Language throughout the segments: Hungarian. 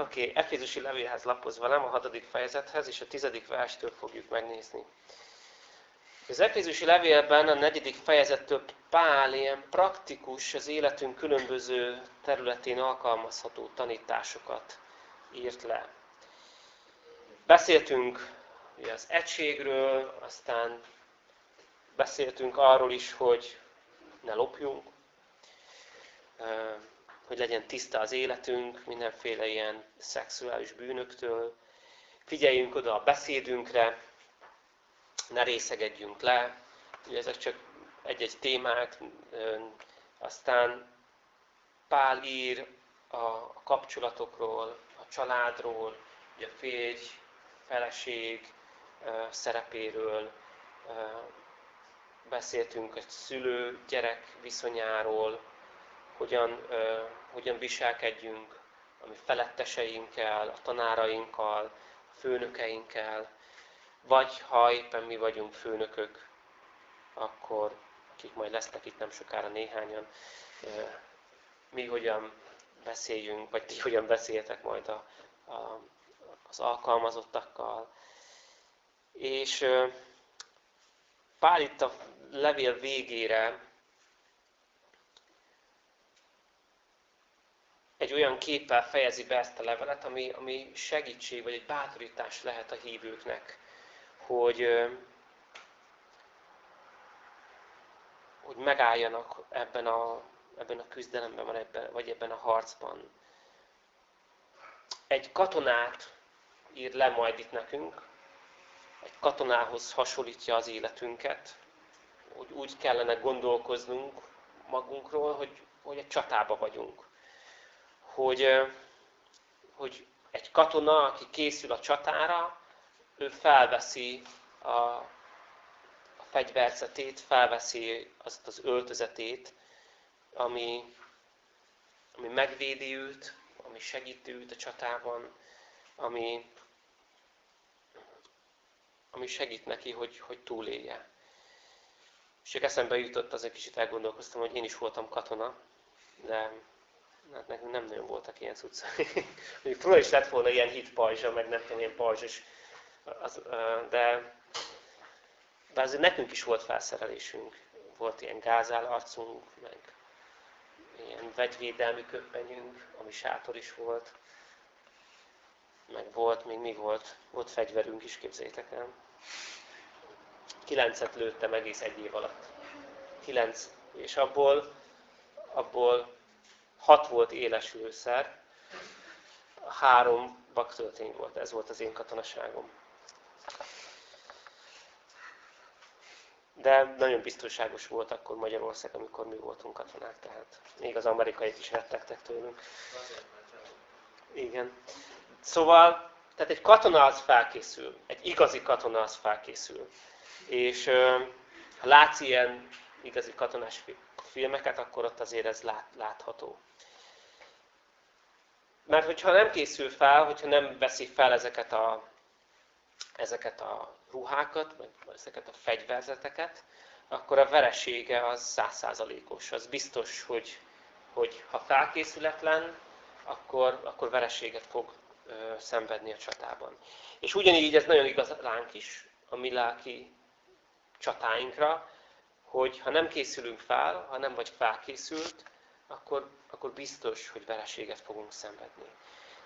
Oké, okay, Efézusi levélhez lapozz velem a hatodik fejezethez, és a tizedik verstől fogjuk megnézni. Az Efézusi levélben a negyedik fejezettől Pál ilyen praktikus, az életünk különböző területén alkalmazható tanításokat írt le. Beszéltünk ugye az egységről, aztán beszéltünk arról is, hogy ne lopjunk, hogy legyen tiszta az életünk mindenféle ilyen szexuális bűnöktől. Figyeljünk oda a beszédünkre, ne részegedjünk le. Ugye ezek csak egy-egy témák. Aztán Pál ír a kapcsolatokról, a családról, ugye a férj, feleség szerepéről, beszéltünk egy szülő-gyerek viszonyáról, hogyan, hogyan viselkedjünk a mi feletteseinkkel, a tanárainkkal, a főnökeinkkel, vagy ha éppen mi vagyunk főnökök, akkor, akik majd lesznek itt nem sokára néhányan, mi hogyan beszéljünk, vagy ti hogyan beszéltek majd a, a, az alkalmazottakkal. És Pál itt a levél végére egy olyan képpel fejezi be ezt a levelet, ami, ami segítség vagy egy bátorítás lehet a hívőknek, hogy, hogy megálljanak ebben a, ebben a küzdelemben, vagy ebben, vagy ebben a harcban. Egy katonát ír le majd itt nekünk, egy katonához hasonlítja az életünket, hogy úgy kellene gondolkoznunk magunkról, hogy, hogy egy csatába vagyunk hogy, hogy egy katona, aki készül a csatára, ő felveszi a, a fegyverzetét, felveszi azt az öltözetét, ami, ami megvédi őt, ami segíti őt a csatában, ami, ami segít neki, hogy, hogy túlélje. És eszembe jutott, azért kicsit elgondolkoztam, hogy én is voltam katona, de hát nekünk nem nagyon voltak ilyen cuccai. Mondjuk Troy is lett volna ilyen hit pajzsa, meg nem tudom, ilyen pajzs az, de, de azért nekünk is volt felszerelésünk. Volt ilyen gázálarcunk, meg ilyen vegyvédelmi köppenyünk, ami sátor is volt. Meg volt, még mi volt? Volt fegyverünk is, képzeljétek el. Kilencet lőttem egész egy év alatt. Kilenc. És abból, abból hat volt éles lőszer, három baktöltény volt, ez volt az én katonaságom. De nagyon biztonságos volt akkor Magyarország, amikor mi voltunk katonák, tehát még az amerikaiak is rettegtek tőlünk. Igen. Szóval, tehát egy katona az felkészül, egy igazi katona az felkészül. És ha látsz ilyen igazi katonás filmeket, akkor ott azért ez lát, látható. Mert hogyha nem készül fel, hogyha nem veszi fel ezeket a, ezeket a ruhákat, vagy ezeket a fegyverzeteket, akkor a veresége az százszázalékos. Az biztos, hogy, hogy ha felkészületlen, akkor, akkor vereséget fog ö, szenvedni a csatában. És ugyanígy ez nagyon igaz ránk is, a mi lelki csatáinkra, hogy ha nem készülünk fel, ha nem vagy felkészült, akkor, akkor biztos, hogy vereséget fogunk szenvedni.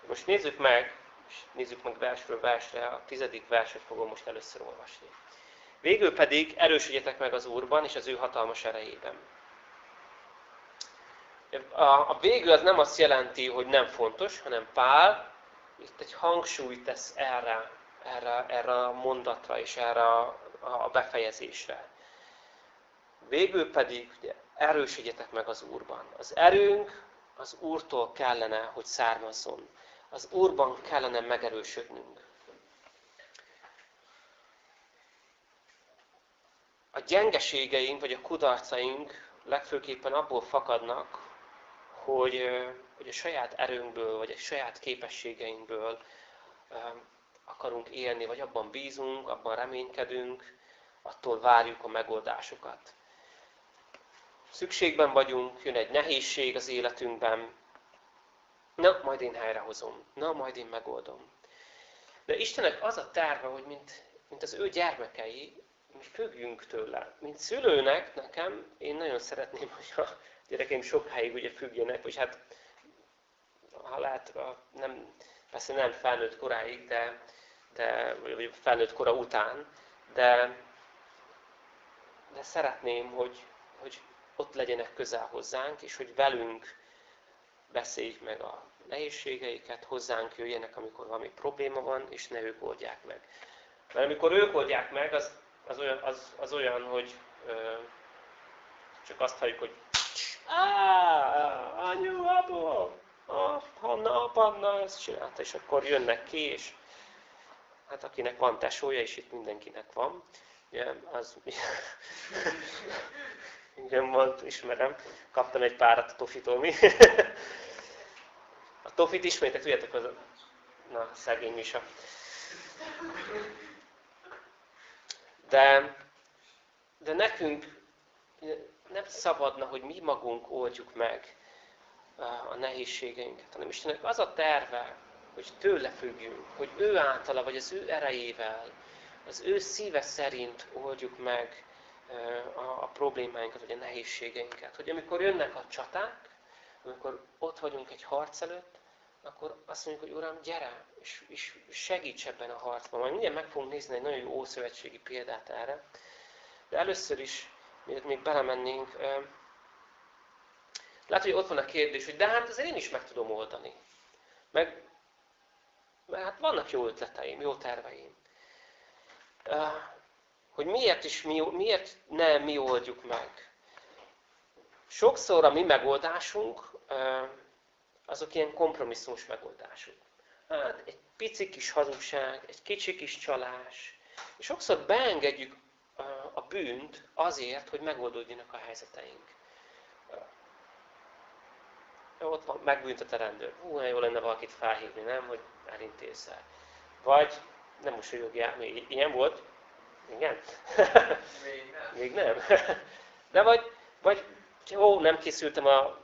Most nézzük meg, és nézzük meg versről versre, a tizedik verset fogom most először olvasni. Végül pedig erősödjetek meg az Úrban és az ő hatalmas erejében. A, a végül az nem azt jelenti, hogy nem fontos, hanem Pál itt egy hangsúlyt tesz erre, erre, erre a mondatra és erre a, a befejezésre. Végül pedig ugye, erősödjetek meg az Úrban. Az erőnk az Úrtól kellene, hogy származzon. Az Úrban kellene megerősödnünk. A gyengeségeink, vagy a kudarcaink legfőképpen abból fakadnak, hogy, hogy a saját erőnkből, vagy a saját képességeinkből akarunk élni, vagy abban bízunk, abban reménykedünk, attól várjuk a megoldásokat szükségben vagyunk, jön egy nehézség az életünkben, Na, majd én helyrehozom. Na, majd én megoldom. De Istennek az a terve, hogy mint, mint az ő gyermekei, mi függjünk tőle. Mint szülőnek nekem, én nagyon szeretném, hogy a gyerekeim sokáig ugye függjenek, vagy hát ha lehet, nem, persze nem felnőtt koráig, de, de vagy felnőtt kora után, de, de szeretném, hogy, hogy ott legyenek közel hozzánk, és hogy velünk beszéljük meg a nehézségeiket, hozzánk jöjjenek, amikor valami probléma van, és ne ők oldják meg. Mert amikor ők oldják meg, az, az, olyan, az, az olyan, hogy ö, csak azt halljuk, hogy anyu, apu, Hanna, Panna ezt csinálta, és akkor jönnek ki, és hát akinek van tesója, és itt mindenkinek van, ugye, az igen, van, ismerem, kaptam egy párat a Tofitól mi. a Tofit ismétek, tudjátok, az a... Na, szegény Misa. De, de nekünk nem szabadna, hogy mi magunk oldjuk meg a nehézségeinket, hanem Istennek az a terve, hogy tőle függjünk, hogy ő általa, vagy az ő erejével, az ő szíve szerint oldjuk meg a, problémáinkat, vagy a nehézségeinket. Hogy amikor jönnek a csaták, amikor ott vagyunk egy harc előtt, akkor azt mondjuk, hogy Uram, gyere, és, és segíts ebben a harcban. Majd mindjárt meg fogunk nézni egy nagyon jó ószövetségi példát erre. De először is, mielőtt még belemennénk, lehet, hogy ott van a kérdés, hogy de hát azért én is meg tudom oldani. Meg, mert hát vannak jó ötleteim, jó terveim. Hogy miért is mi, miért ne mi oldjuk meg. Sokszor a mi megoldásunk azok ilyen kompromisszumos megoldások. Hát egy pici kis hazugság, egy kicsi kis csalás. És sokszor beengedjük a bűnt azért, hogy megoldódjanak a helyzeteink. Ott van, megbűntött a rendőr. Hú, jó lenne valakit felhívni, nem? Hogy elintézzel. Vagy, nem most mosolyogjál, még ilyen volt? Igen? Még nem. Még nem? De vagy, vagy jó, nem készültem a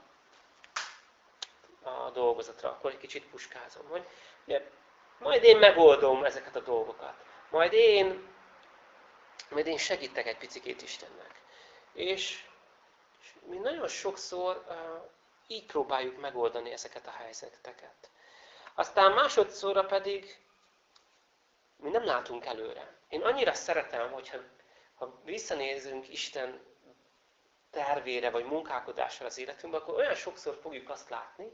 a dolgozatra, akkor egy kicsit puskázom. Hogy, ugye, majd én megoldom ezeket a dolgokat. Majd én, majd én segítek egy picit Istennek. És, és mi nagyon sokszor uh, így próbáljuk megoldani ezeket a helyzeteket. Aztán másodszorra pedig mi nem látunk előre. Én annyira szeretem, hogyha ha visszanézünk Isten tervére vagy munkálkodásra az életünkben, akkor olyan sokszor fogjuk azt látni,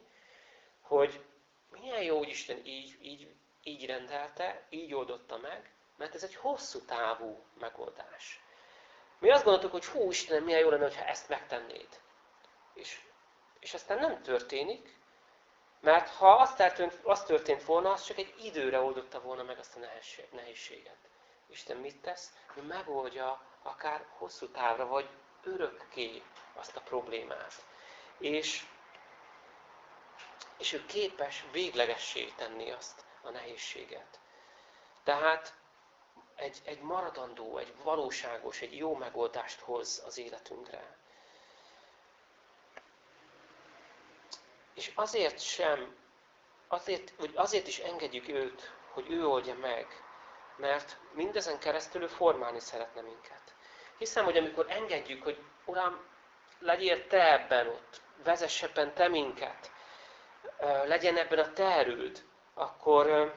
hogy milyen jó, hogy Isten így, így, így rendelte, így oldotta meg, mert ez egy hosszú távú megoldás. Mi azt gondoltuk, hogy hú, Istenem, milyen jó lenne, ha ezt megtennéd. És, és aztán nem történik, mert ha az történt, az történt volna, az csak egy időre oldotta volna meg azt a nehézséget. Isten mit tesz? Ő megoldja akár hosszú távra, vagy örökké azt a problémát. És és ő képes véglegessé tenni azt a nehézséget. Tehát egy, egy maradandó, egy valóságos, egy jó megoldást hoz az életünkre. És azért sem, azért, vagy azért is engedjük őt, hogy ő oldja meg, mert mindezen keresztül ő formálni szeretne minket. Hiszem, hogy amikor engedjük, hogy Uram, legyél Te ebben ott, vezess ebben Te minket, legyen ebben a terült, akkor,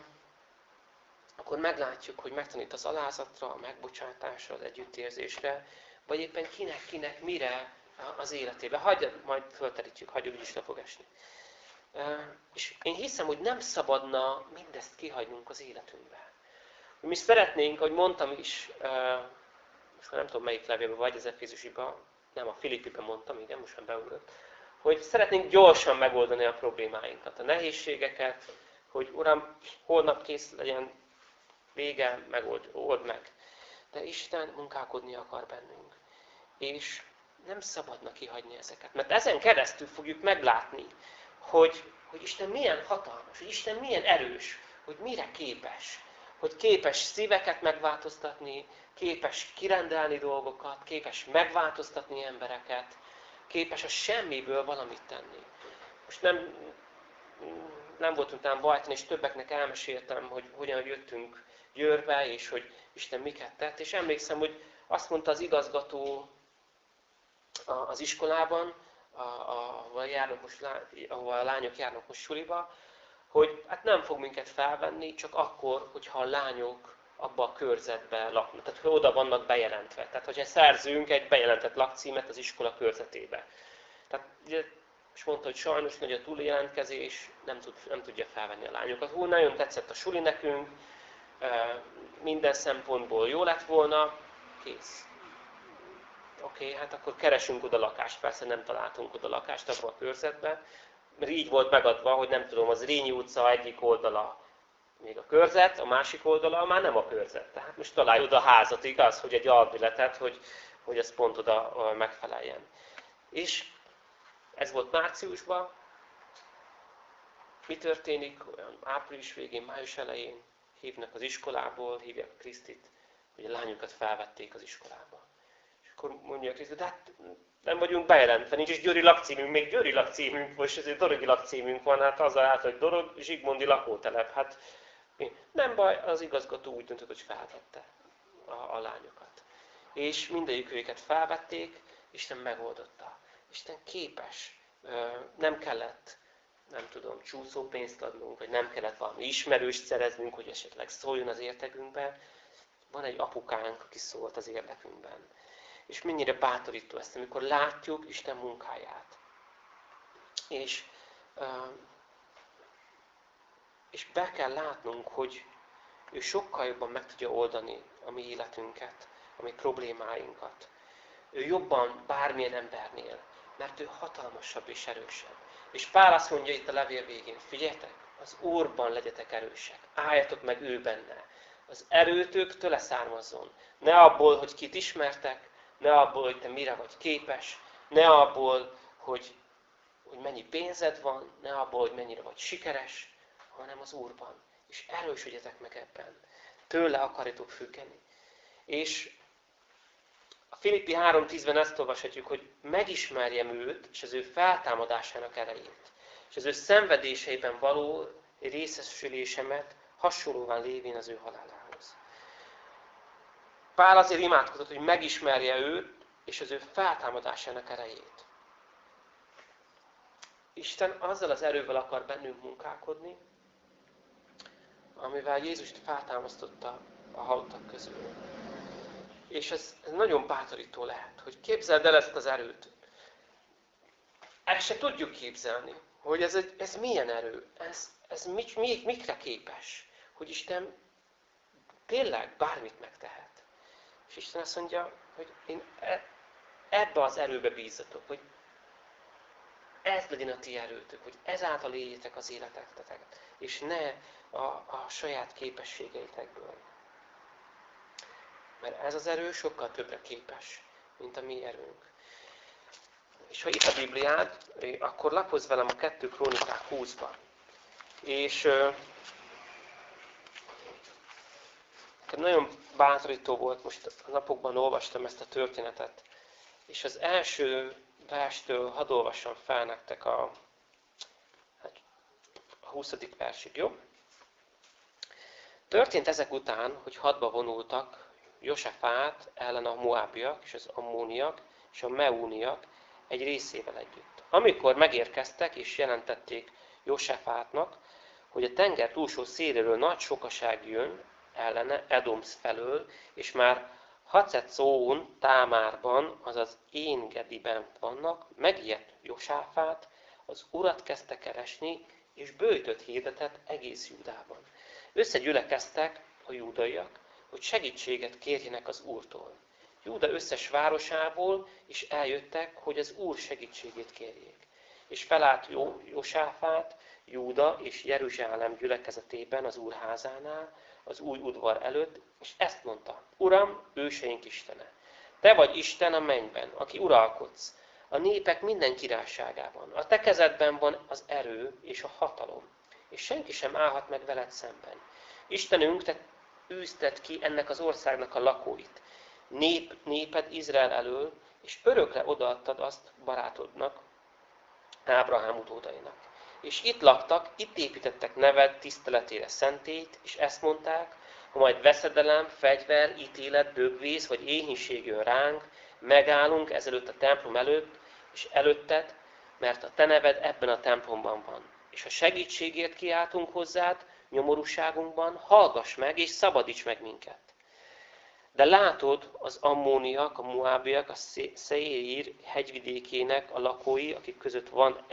akkor meglátjuk, hogy megtanít az alázatra, a megbocsátásra, az együttérzésre, vagy éppen kinek-kinek mire az életébe. Hagyja, majd fölterítjük, hagyjuk, is le fog esni. És én hiszem, hogy nem szabadna mindezt kihagynunk az életünkbe. Mi szeretnénk, ahogy mondtam is, most nem tudom melyik levélben vagy, az Efézusiban, nem, a Filippiben mondtam, igen, most már beugrott, hogy szeretnénk gyorsan megoldani a problémáinkat, a nehézségeket, hogy Uram, holnap kész legyen, vége, megold, old meg. De Isten munkálkodni akar bennünk. És nem szabadna kihagyni ezeket. Mert ezen keresztül fogjuk meglátni, hogy, hogy Isten milyen hatalmas, hogy Isten milyen erős, hogy mire képes. Hogy képes szíveket megváltoztatni, képes kirendelni dolgokat, képes megváltoztatni embereket, képes a semmiből valamit tenni. Most nem, nem voltunk talán bajtan, és többeknek elmeséltem, hogy hogyan jöttünk Győrbe, és hogy Isten miket tett. És emlékszem, hogy azt mondta az igazgató az iskolában, ahol, járnak most, ahol a lányok járnak most suliba, hogy hát nem fog minket felvenni, csak akkor, hogyha a lányok abba a körzetbe laknak. Tehát, hogy oda vannak bejelentve. Tehát, hogyha szerzünk egy bejelentett lakcímet az iskola körzetébe. Tehát, és mondta, hogy sajnos nagy a túljelentkezés, nem, tud, nem tudja felvenni a lányokat. Hú, nagyon tetszett a suli nekünk, minden szempontból jó lett volna, kész. Oké, okay, hát akkor keresünk oda lakást. Persze nem találtunk oda lakást abban a körzetben, mert így volt megadva, hogy nem tudom, az Rényi utca egyik oldala még a körzet, a másik oldala már nem a körzet. Tehát most találj oda a házat, igaz, hogy egy albilletet, hogy, hogy ez pont oda megfeleljen. És ez volt márciusban. Mi történik? Olyan április végén, május elején hívnak az iskolából, hívják Krisztit, hogy a lányokat felvették az iskolába. Akkor mondja a Krisztit, de hát nem vagyunk bejelentve, nincs is Győri lakcímünk, még Győri lakcímünk, most ezért Dorogi lakcímünk van, hát az állt, hogy Dorog, Zsigmondi lakótelep. Hát nem baj, az igazgató úgy döntött, hogy felvette a, a lányokat. És mindegyik őket felvették, Isten megoldotta. Isten képes. Nem kellett, nem tudom, csúszópénzt adnunk, vagy nem kellett valami ismerőst szereznünk, hogy esetleg szóljon az értekünkbe. Van egy apukánk, aki szólt az érdekünkben. És mennyire bátorító ezt, amikor látjuk Isten munkáját. És, és be kell látnunk, hogy ő sokkal jobban meg tudja oldani a mi életünket, a mi problémáinkat. Ő jobban bármilyen embernél, mert ő hatalmasabb és erősebb. És Pál azt mondja itt a levél végén, figyeljetek, az Úrban legyetek erősek, álljatok meg ő benne. Az erőtök tőle származzon. Ne abból, hogy kit ismertek, ne abból, hogy te mire vagy képes, ne abból, hogy, hogy mennyi pénzed van, ne abból, hogy mennyire vagy sikeres, hanem az Úrban. És erősödjetek meg ebben. Tőle akarjatok függeni. És a Filippi 3.10-ben ezt olvashatjuk, hogy megismerjem őt, és az ő feltámadásának erejét. És az ő szenvedéseiben való részesülésemet hasonlóan lévén az ő halálához. Pál azért imádkozott, hogy megismerje őt, és az ő feltámadásának erejét. Isten azzal az erővel akar bennünk munkálkodni, amivel Jézust feltámasztotta a halottak közül. És ez, ez nagyon bátorító lehet, hogy képzeld el ezt az erőt. Ezt se tudjuk képzelni, hogy ez, egy, ez milyen erő, ez, ez mit, mi, mikre képes, hogy Isten tényleg bármit megtehet. És Isten azt mondja, hogy én e, ebbe az erőbe bízzatok, hogy ez legyen a ti erőtök, hogy ezáltal éljétek az életeteket, és ne a, a saját képességeitekből. Mert ez az erő sokkal többre képes, mint a mi erőnk. És ha itt a Bibliád, akkor lapozz velem a 2 Krónikák 20-ba. És nagyon bátorító volt, most a napokban olvastam ezt a történetet, és az első verstől hadd olvassam fel nektek a, hát, a 20. versig, jó? Történt ezek után, hogy hadba vonultak Josefát ellen a Moábiak és az Ammóniak és a Meúniak egy részével együtt. Amikor megérkeztek és jelentették Josefátnak, hogy a tenger túlsó széléről nagy sokaság jön ellene Edoms felől, és már Hacecón Támárban, azaz Éngediben vannak, megijedt Josáfát, az urat kezdte keresni, és bőjtött hirdetett egész Judában. Összegyülekeztek a júdaiak, hogy segítséget kérjenek az Úrtól. Júda összes városából is eljöttek, hogy az Úr segítségét kérjék. És felállt Jó, Jósáfát, Júda és Jeruzsálem gyülekezetében az Úr házánál, az új udvar előtt, és ezt mondta, Uram, őseink Istene, Te vagy Isten a mennyben, aki uralkodsz, a népek minden királyságában. A te kezedben van az erő és a hatalom, és senki sem állhat meg veled szemben. Istenünk, te űzted ki ennek az országnak a lakóit, nép, néped Izrael elől, és örökre odaadtad azt barátodnak, Ábrahám utódainak. És itt laktak, itt építettek neved tiszteletére szentét, és ezt mondták, ha majd veszedelem, fegyver, ítélet, dögvész vagy éhínség jön ránk, megállunk ezelőtt a templom előtt, és előtted, mert a te neved ebben a templomban van. És ha segítségért kiáltunk hozzád, nyomorúságunkban, hallgass meg, és szabadíts meg minket. De látod, az ammóniak, a muábiak, a Szeír hegyvidékének a lakói, akik között van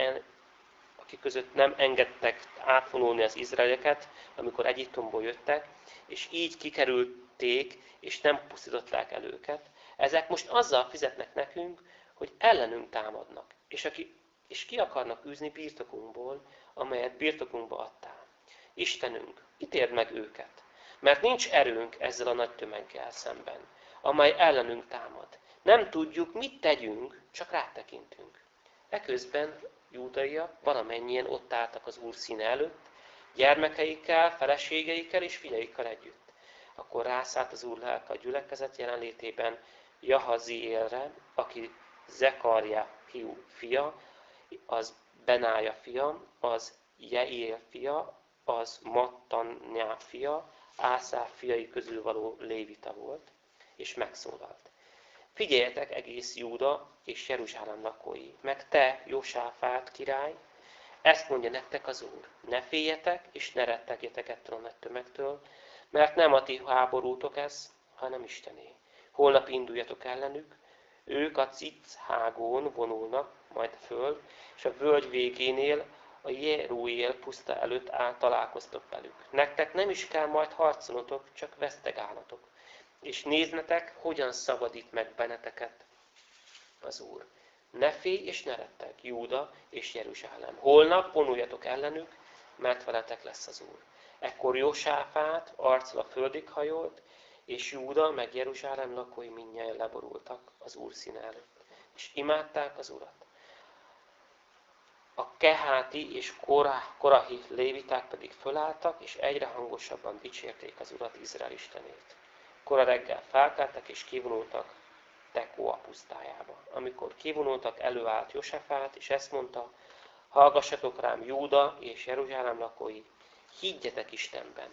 akik között nem engedtek átvonulni az izraeleket, amikor Egyiptomból jöttek, és így kikerülték, és nem pusztították el őket. Ezek most azzal fizetnek nekünk, hogy ellenünk támadnak, és, aki, és ki akarnak űzni birtokunkból, amelyet birtokunkba adtál. Istenünk, ítérd meg őket, mert nincs erőnk ezzel a nagy tömeggel szemben, amely ellenünk támad. Nem tudjuk, mit tegyünk, csak rátekintünk. Eközben júdaiak valamennyien ott álltak az Úr színe előtt, gyermekeikkel, feleségeikkel és fiaikkel együtt. Akkor rászállt az Úr lelke a gyülekezet jelenlétében Jahaziélre, aki Zekarja fiú, fia, az Benája fia, az Jeiel fia, az Mattanyá fia, Ászá fiai közül való lévita volt, és megszólalt. Figyeljetek egész Júda és Jeruzsálem lakói, meg te, Jósáfát király, ezt mondja nektek az Úr, ne féljetek, és ne rettegjetek ettől a nagy tömegtől, mert nem a ti háborútok ez, hanem Istené. Holnap induljatok ellenük, ők a cic hágón vonulnak majd föl, és a völgy végénél a Jerúél puszta előtt áll találkoztok velük. Nektek nem is kell majd harcolnotok, csak vesztegállatok és néznetek, hogyan szabadít meg benneteket az Úr. Ne félj és ne retteg, Júda és Jeruzsálem. Holnap vonuljatok ellenük, mert veletek lesz az Úr. Ekkor Jósáfát arccal a földig hajolt, és Júda meg Jeruzsálem lakói mindjárt leborultak az Úr színe előtt, és imádták az Urat. A keháti és korahi léviták pedig fölálltak, és egyre hangosabban dicsérték az Urat Izrael Istenét. Kora reggel felkeltek és kivonultak Tekóa pusztájába. Amikor kivonultak, előállt Josefát, és ezt mondta, hallgassatok rám Júda és Jeruzsálem lakói, higgyetek Istenben,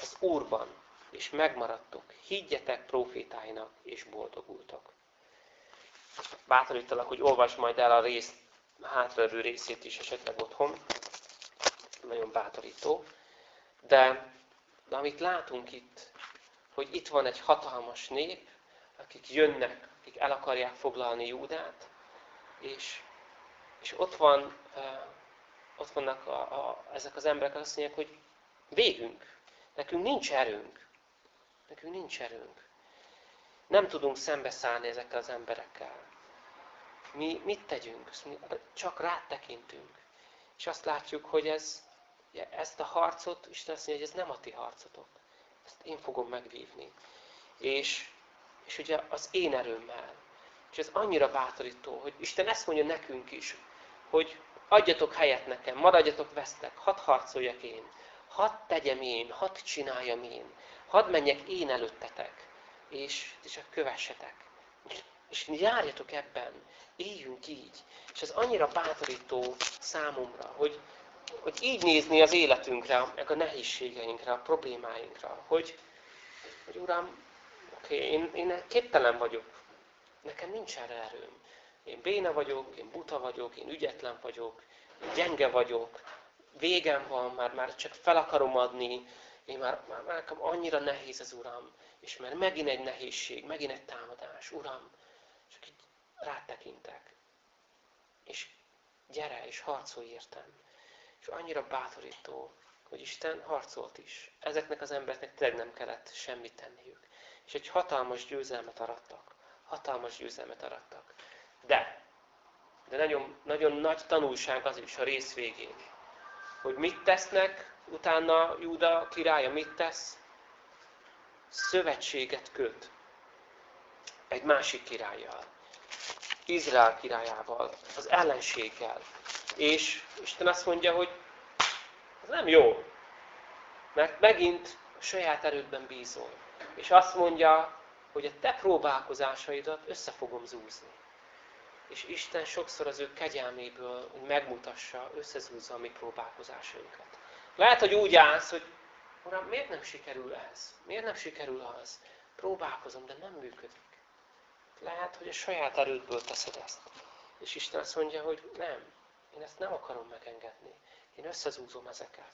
az Úrban, és megmaradtok, higgyetek profétáinak, és boldogultak. Bátorítalak, hogy olvasd majd el a rész, hátralévő részét is esetleg otthon. Nagyon bátorító. De, de amit látunk itt, hogy itt van egy hatalmas nép, akik jönnek, akik el akarják foglalni Júdát, és, és ott, van, ott vannak a, a, ezek az emberek, azt mondják, hogy végünk, nekünk nincs erőnk, nekünk nincs erőnk. Nem tudunk szembeszállni ezekkel az emberekkel. Mi mit tegyünk? Csak rátekintünk. És azt látjuk, hogy ez, ezt a harcot, Isten azt mondja, hogy ez nem a ti harcotok. Ezt én fogom megvívni. És, és ugye az én erőmmel. És ez annyira bátorító, hogy Isten ezt mondja nekünk is, hogy adjatok helyet nekem, maradjatok vesztek, hadd harcoljak én, hadd tegyem én, hadd csináljam én, hadd menjek én előttetek, és, és kövessetek. És járjatok ebben, éljünk így. És ez annyira bátorító számomra, hogy, hogy így nézni az életünkre, meg a nehézségeinkre, a problémáinkra, hogy, hogy Uram, oké, okay, én, én képtelen vagyok, nekem nincs erre erőm. Én béna vagyok, én buta vagyok, én ügyetlen vagyok, én gyenge vagyok, végem van, már, már csak fel akarom adni, én már, már, már annyira nehéz az Uram, és mert megint egy nehézség, megint egy támadás, Uram, csak így rátekintek. És gyere, és harcolj értem. És annyira bátorító, hogy Isten harcolt is. Ezeknek az embereknek tényleg nem kellett semmit tenniük. És egy hatalmas győzelmet arattak. Hatalmas győzelmet arattak. De, de nagyon, nagyon nagy tanulság az is a rész végén, hogy mit tesznek, utána Júda királya mit tesz? Szövetséget köt egy másik királlyal. Izrael királyával, az ellenséggel. És Isten azt mondja, hogy ez nem jó. Mert megint a saját erődben bízol. És azt mondja, hogy a te próbálkozásaidat össze fogom zúzni. És Isten sokszor az ő kegyelméből megmutassa, összezúzza a mi próbálkozásainkat. Lehet, hogy úgy állsz, hogy Uram, miért nem sikerül ez? Miért nem sikerül az? Próbálkozom, de nem működik. Lehet, hogy a saját erődből teszed ezt. És Isten azt mondja, hogy nem, én ezt nem akarom megengedni. Én összezúzom ezeket.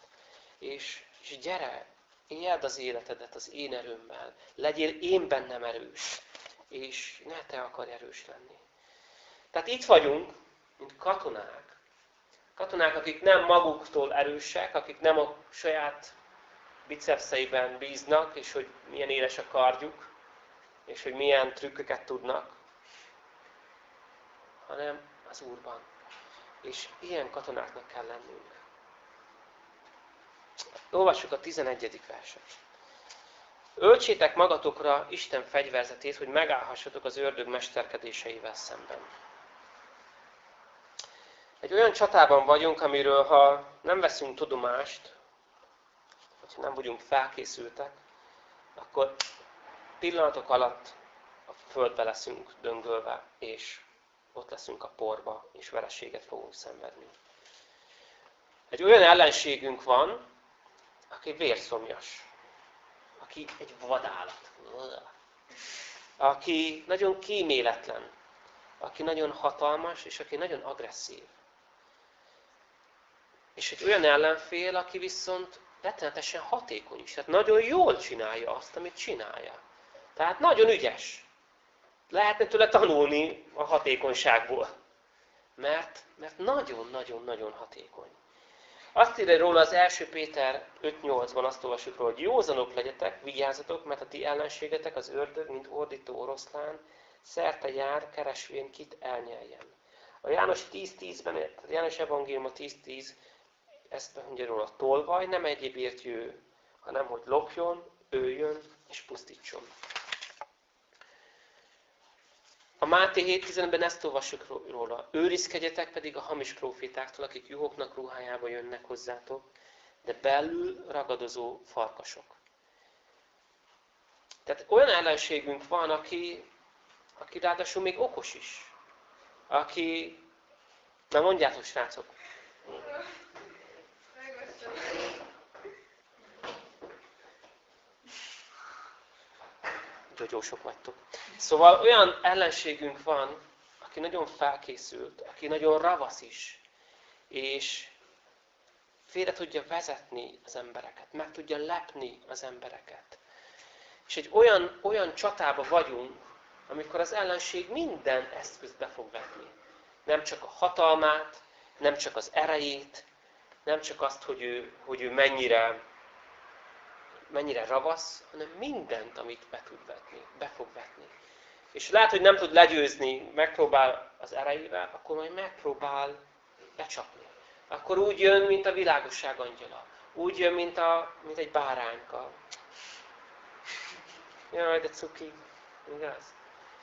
És, és gyere, éld az életedet az én erőmmel. Legyél én bennem erős. És ne te akarj erős lenni. Tehát itt vagyunk, mint katonák. Katonák, akik nem maguktól erősek, akik nem a saját bicepszeiben bíznak, és hogy milyen éles a kardjuk, és hogy milyen trükköket tudnak, hanem az Úrban. És ilyen katonáknak kell lennünk. Olvassuk a 11. verset. Öltsétek magatokra Isten fegyverzetét, hogy megállhassatok az ördög mesterkedéseivel szemben. Egy olyan csatában vagyunk, amiről ha nem veszünk tudomást, hogyha nem vagyunk felkészültek, akkor pillanatok alatt a földbe leszünk döngölve, és ott leszünk a porba, és vereséget fogunk szenvedni. Egy olyan ellenségünk van, aki vérszomjas, aki egy vadállat, aki nagyon kíméletlen, aki nagyon hatalmas, és aki nagyon agresszív. És egy olyan ellenfél, aki viszont rettenetesen hatékony is. Tehát nagyon jól csinálja azt, amit csinálja. Tehát nagyon ügyes. Lehetne tőle tanulni a hatékonyságból. Mert nagyon-nagyon-nagyon hatékony. Azt írja róla az első Péter 5.8-ban, azt olvasjuk róla, hogy józanok legyetek, vigyázzatok, mert a ti ellenségetek az ördög, mint ordító oroszlán, szerte jár, keresvén kit elnyeljen. A János 10.10-ben, a János Evangélium 10.10 ezt mondja róla, tolvaj nem egyébért jő, hanem hogy lopjon, öljön és pusztítson. A Máté 7.15-ben ezt olvassuk róla. Őrizkedjetek pedig a hamis profétáktól, akik juhoknak ruhájába jönnek hozzátok, de belül ragadozó farkasok. Tehát olyan ellenségünk van, aki, aki ráadásul még okos is. Aki, na mondjátok srácok, gyogyósok vagytok. Szóval olyan ellenségünk van, aki nagyon felkészült, aki nagyon ravasz is, és félre tudja vezetni az embereket, meg tudja lepni az embereket. És egy olyan, olyan csatába vagyunk, amikor az ellenség minden eszközt be fog vetni. Nem csak a hatalmát, nem csak az erejét, nem csak azt, hogy ő, hogy ő mennyire mennyire ravasz, hanem mindent, amit be tud vetni, be fog vetni. És lehet, hogy nem tud legyőzni, megpróbál az erejével, akkor majd megpróbál becsapni. Akkor úgy jön, mint a világosság angyala. Úgy jön, mint, a, mint egy bárányka. Jaj, de cuki. Igaz?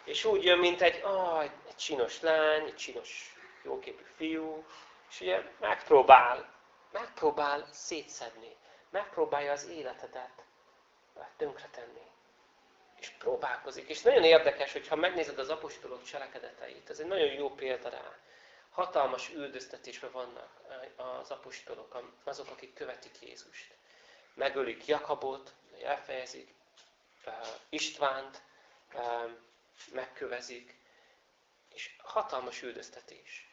És úgy jön, mint egy, ah, egy csinos lány, egy csinos, jóképű fiú. És ugye megpróbál, megpróbál szétszedni megpróbálja az életedet tönkretenni. És próbálkozik. És nagyon érdekes, hogyha megnézed az apostolok cselekedeteit, ez egy nagyon jó példa rá. Hatalmas üldöztetésben vannak az apostolok, azok, akik követik Jézust. Megölik Jakabot, elfejezik, Istvánt, megkövezik, és hatalmas üldöztetés.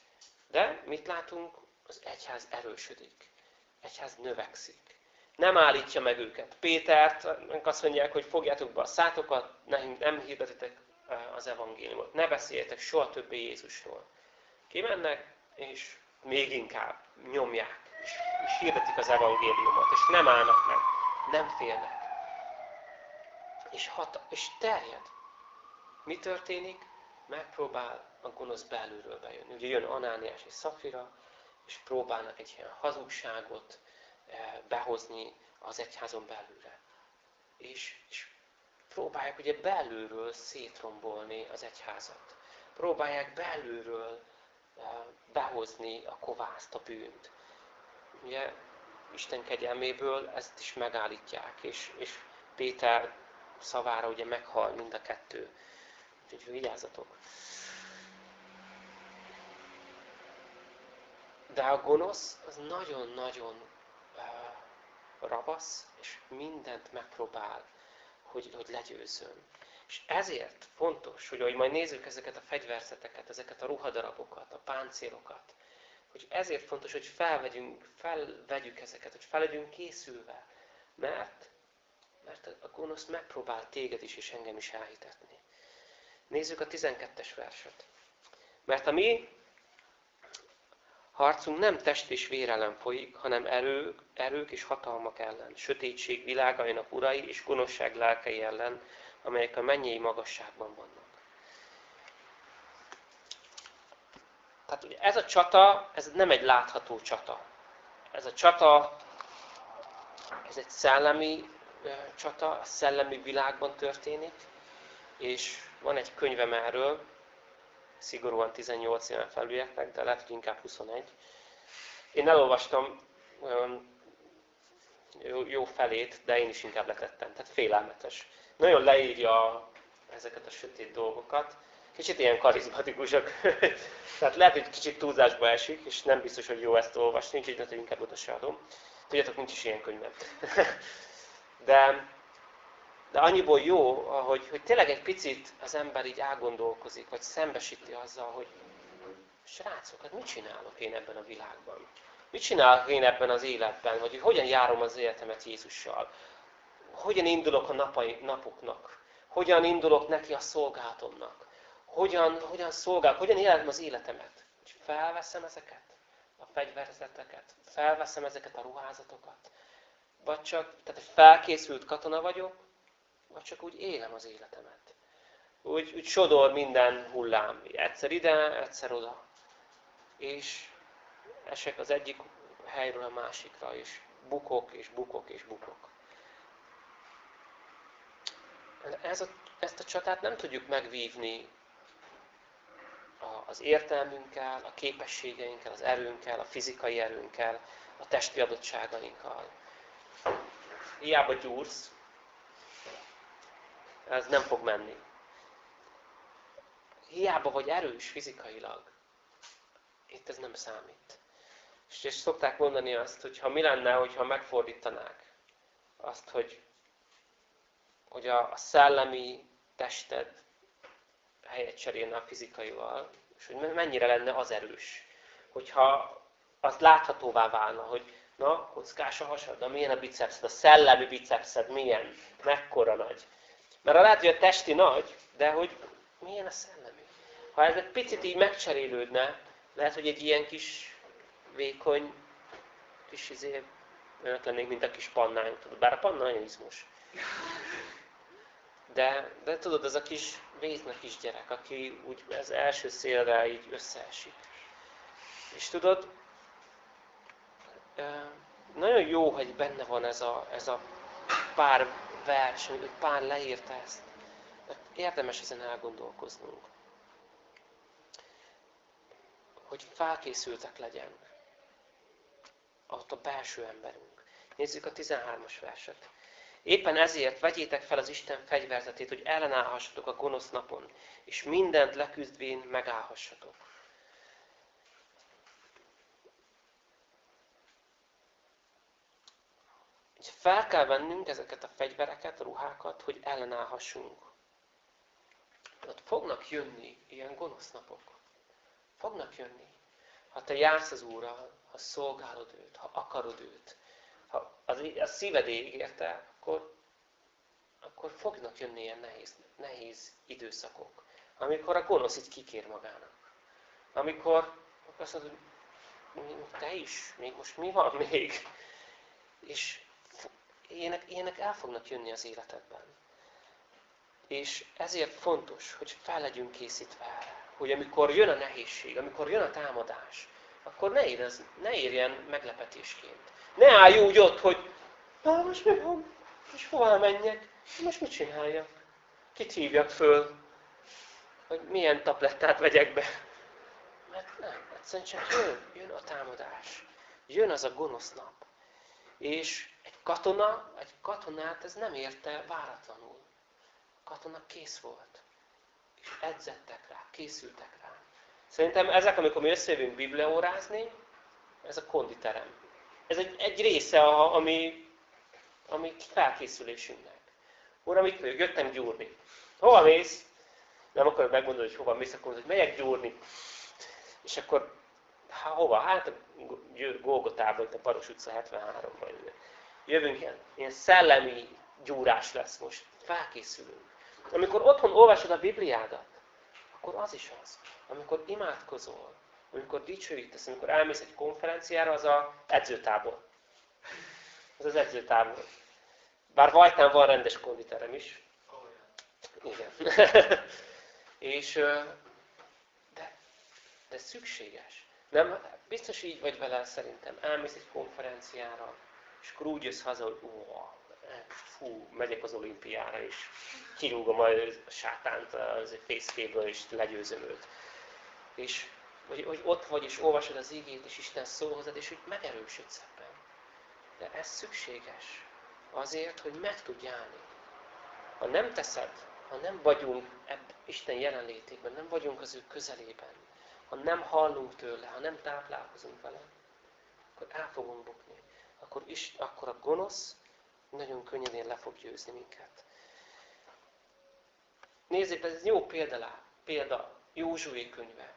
De mit látunk? Az egyház erősödik. Egyház növekszik nem állítja meg őket. Pétert azt mondják, hogy fogjátok be a szátokat, nem hirdetitek az evangéliumot. Ne beszéljetek soha többé Jézusról. Kimennek, és még inkább nyomják, és, és hirdetik az evangéliumot, és nem állnak meg, nem félnek. És, hat, és terjed. Mi történik? Megpróbál a gonosz belülről bejönni. Ugye jön Anániás és Szafira, és próbálnak egy ilyen hazugságot, behozni az egyházon belőle. És, és próbálják ugye belülről szétrombolni az egyházat. Próbálják belülről eh, behozni a kovászt, a bűnt. Ugye Isten kegyelméből ezt is megállítják, és, és Péter szavára ugye meghal mind a kettő. Úgyhogy vigyázzatok. De a gonosz az nagyon-nagyon ravasz, és mindent megpróbál, hogy, hogy legyőzzön. És ezért fontos, hogy ahogy majd nézzük ezeket a fegyverzeteket, ezeket a ruhadarabokat, a páncélokat, hogy ezért fontos, hogy felvegyünk, felvegyük ezeket, hogy fel legyünk készülve. Mert, mert a gonosz megpróbál téged is és engem is elhitetni. Nézzük a 12-es verset. Mert a mi harcunk nem test és vér ellen folyik, hanem erők, erők és hatalmak ellen, sötétség világainak urai és gonoszság lelkei ellen, amelyek a mennyei magasságban vannak. Tehát ugye ez a csata, ez nem egy látható csata. Ez a csata, ez egy szellemi csata, a szellemi világban történik, és van egy könyvem erről, szigorúan 18 éven felülieknek, de lehet, hogy inkább 21. Én elolvastam jó felét, de én is inkább letettem. Tehát félelmetes. Nagyon leírja ezeket a sötét dolgokat. Kicsit ilyen karizmatikusak. Tehát lehet, hogy kicsit túlzásba esik, és nem biztos, hogy jó ezt olvasni, úgyhogy lehet, hogy inkább oda se adom. Tudjátok, nincs is ilyen könyvem. De, de annyiból jó, hogy, hogy tényleg egy picit az ember így elgondolkozik, vagy szembesíti azzal, hogy srácok, hát mit csinálok én ebben a világban? Mit csinálok én ebben az életben? Vagy hogy hogyan járom az életemet Jézussal? Hogyan indulok a napai, napoknak? Hogyan indulok neki a szolgálatomnak? Hogyan, hogyan szolgálok? Hogyan élem az életemet? És felveszem ezeket? A fegyverzeteket? Felveszem ezeket a ruházatokat? Vagy csak, tehát egy felkészült katona vagyok, vagy csak úgy élem az életemet. Úgy, úgy sodor minden hullám. Egyszer ide, egyszer oda. És esek az egyik helyről a másikra, és bukok, és bukok, és bukok. Ez a, ezt a csatát nem tudjuk megvívni az értelmünkkel, a képességeinkkel, az erőnkkel, a fizikai erőnkkel, a testi adottságainkkal. Hiába gyúrsz, ez nem fog menni. Hiába vagy erős fizikailag, itt ez nem számít. És, és szokták mondani azt, hogy ha mi lenne, hogyha megfordítanák azt, hogy, hogy a, a szellemi tested helyet cserélne a fizikaival, és hogy mennyire lenne az erős. Hogyha az láthatóvá válna, hogy na, kockás a hasad, de milyen a bicepszed, a szellemi bicepszed milyen, mekkora nagy. Mert lehet, hogy a testi nagy, de hogy milyen a szellemi. Ha ez egy picit így megcserélődne, lehet, hogy egy ilyen kis vékony, kis izé, olyanok lennénk, mint a kis pannánk, tudod. Bár a panna nagyon izmos. De, de tudod, az a kis véznek kis gyerek, aki úgy az első szélre így összeesik. És tudod, nagyon jó, hogy benne van ez a, ez a pár vers, hogy pár leírta ezt. Érdemes ezen elgondolkoznunk. Hogy felkészültek legyen. Ott a belső emberünk. Nézzük a 13-as verset. Éppen ezért vegyétek fel az Isten fegyverzetét, hogy ellenállhassatok a gonosz napon, és mindent leküzdvén megállhassatok. Fel kell vennünk ezeket a fegyvereket, a ruhákat, hogy ellenállhassunk. Ott fognak jönni ilyen gonosz napok. Fognak jönni. Ha te jársz az Úrral, ha szolgálod őt, ha akarod őt, ha az, a szíved érte, akkor, akkor fognak jönni ilyen nehéz, nehéz időszakok. Amikor a gonosz így kikér magának. Amikor azt mondod, hogy te is, még most mi van még? És ilyenek, ilyenek el fognak jönni az életedben. És ezért fontos, hogy fel legyünk készítve erre. Hogy amikor jön a nehézség, amikor jön a támadás, akkor ne, érez, ne érjen meglepetésként. Ne állj úgy ott, hogy Na, most mi van? És hová menjek? Most mit csináljak? Kit hívjak föl? Hogy milyen tablettát vegyek be? Mert nem, egyszerűen csak jön, jön a támadás. Jön az a gonosz nap. És katona, egy katonát ez nem érte váratlanul. A katona kész volt. És edzettek rá, készültek rá. Szerintem ezek, amikor mi összejövünk bibliaórázni, Ez a konditerem. Ez egy, egy része, a, ami, ami felkészülésünknek. Uram, itt vagyok, jöttem gyúrni. Hova mész? Nem akarok megmondani, hogy hova mész, akkor hogy megyek gyúrni. És akkor, há, hova? Hát a Gógotában, itt a Paros utca 73-ban. Jövünk ilyen, ilyen szellemi gyúrás lesz most. Felkészülünk. Amikor otthon olvasod a Bibliádat, akkor az is az. Amikor imádkozol, amikor dicsőítesz, amikor elmész egy konferenciára, az a edzőtábor. Az az edzőtábor. Bár Vajtán van rendes konditerem is. Igen. És, de, de szükséges. Nem, biztos így vagy vele szerintem. Elmész egy konferenciára, és akkor úgy jössz haza, hogy ó, fú, megyek az olimpiára, és kirúgom a sátánt az fészkéből, és legyőzöm őt. És hogy, hogy ott vagy, és olvasod az igét, és Isten szól hozzád, és hogy megerősödsz ebben. De ez szükséges azért, hogy meg tudj állni. Ha nem teszed, ha nem vagyunk ebb Isten jelenlétében, nem vagyunk az ő közelében, ha nem hallunk tőle, ha nem táplálkozunk vele, akkor el fogunk bukni. Akkor, is, akkor a gonosz nagyon könnyedén le fog győzni minket. Nézzék, ez egy jó példa, példa Józsué könyve.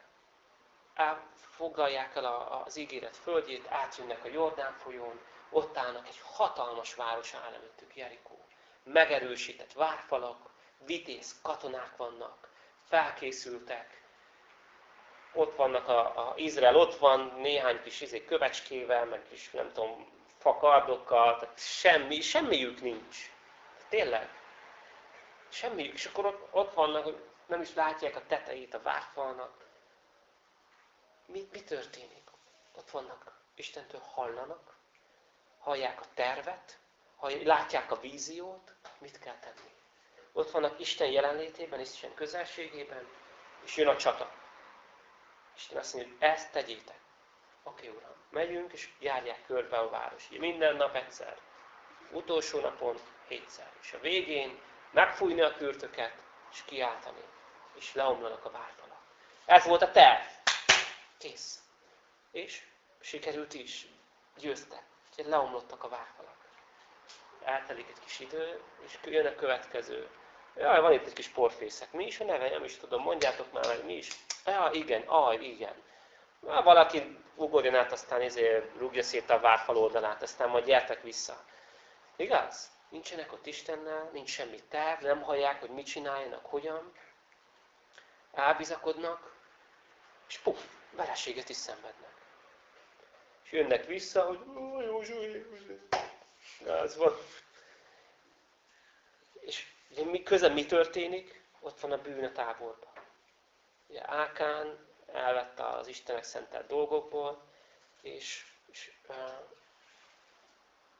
Foglalják el az ígéret földjét, átjönnek a Jordán folyón, ott állnak, egy hatalmas város áll Jerikó. Megerősített várfalak, vitéz katonák vannak, felkészültek. Ott vannak a, a Izrael, ott van néhány kis izé, kövecskével, meg kis, nem tudom, fakardokkal, tehát semmi, semmiük nincs. Tényleg. Semmiük. És akkor ott, ott vannak, hogy nem is látják a tetejét a várfalnak. Mi, mi történik? Ott vannak, Istentől hallanak, hallják a tervet, látják a víziót, mit kell tenni. Ott vannak Isten jelenlétében, Isten közelségében, és jön a csata. Isten azt mondja, hogy ezt tegyétek. Oké, Uram, megyünk, és járják körbe a város. Minden nap egyszer. Utolsó napon hétszer. És a végén megfújni a kürtöket, és kiáltani. És leomlanak a várfalak. Ez volt a terv. Kész. És sikerült is. Győztek. Úgyhogy leomlottak a várfalak. Eltelik egy kis idő, és jön a következő. Jaj, van itt egy kis porfészek. Mi is a neve? Nem is tudom. Mondjátok már meg, mi is. Ja, igen, aj, igen. Na, valaki ugorjon át, aztán izé, rúgja szét a várfal oldalát, aztán majd gyertek vissza. Igaz? Nincsenek ott Istennel, nincs semmi terv, nem hallják, hogy mit csináljanak, hogyan. Elbizakodnak, és puf, vereséget is szenvednek. És jönnek vissza, hogy Józsué, gáz van. És ugye mi közben mi történik? Ott van a bűn a táborban. Ákán elvette az Istenek szentelt dolgokból, és, és,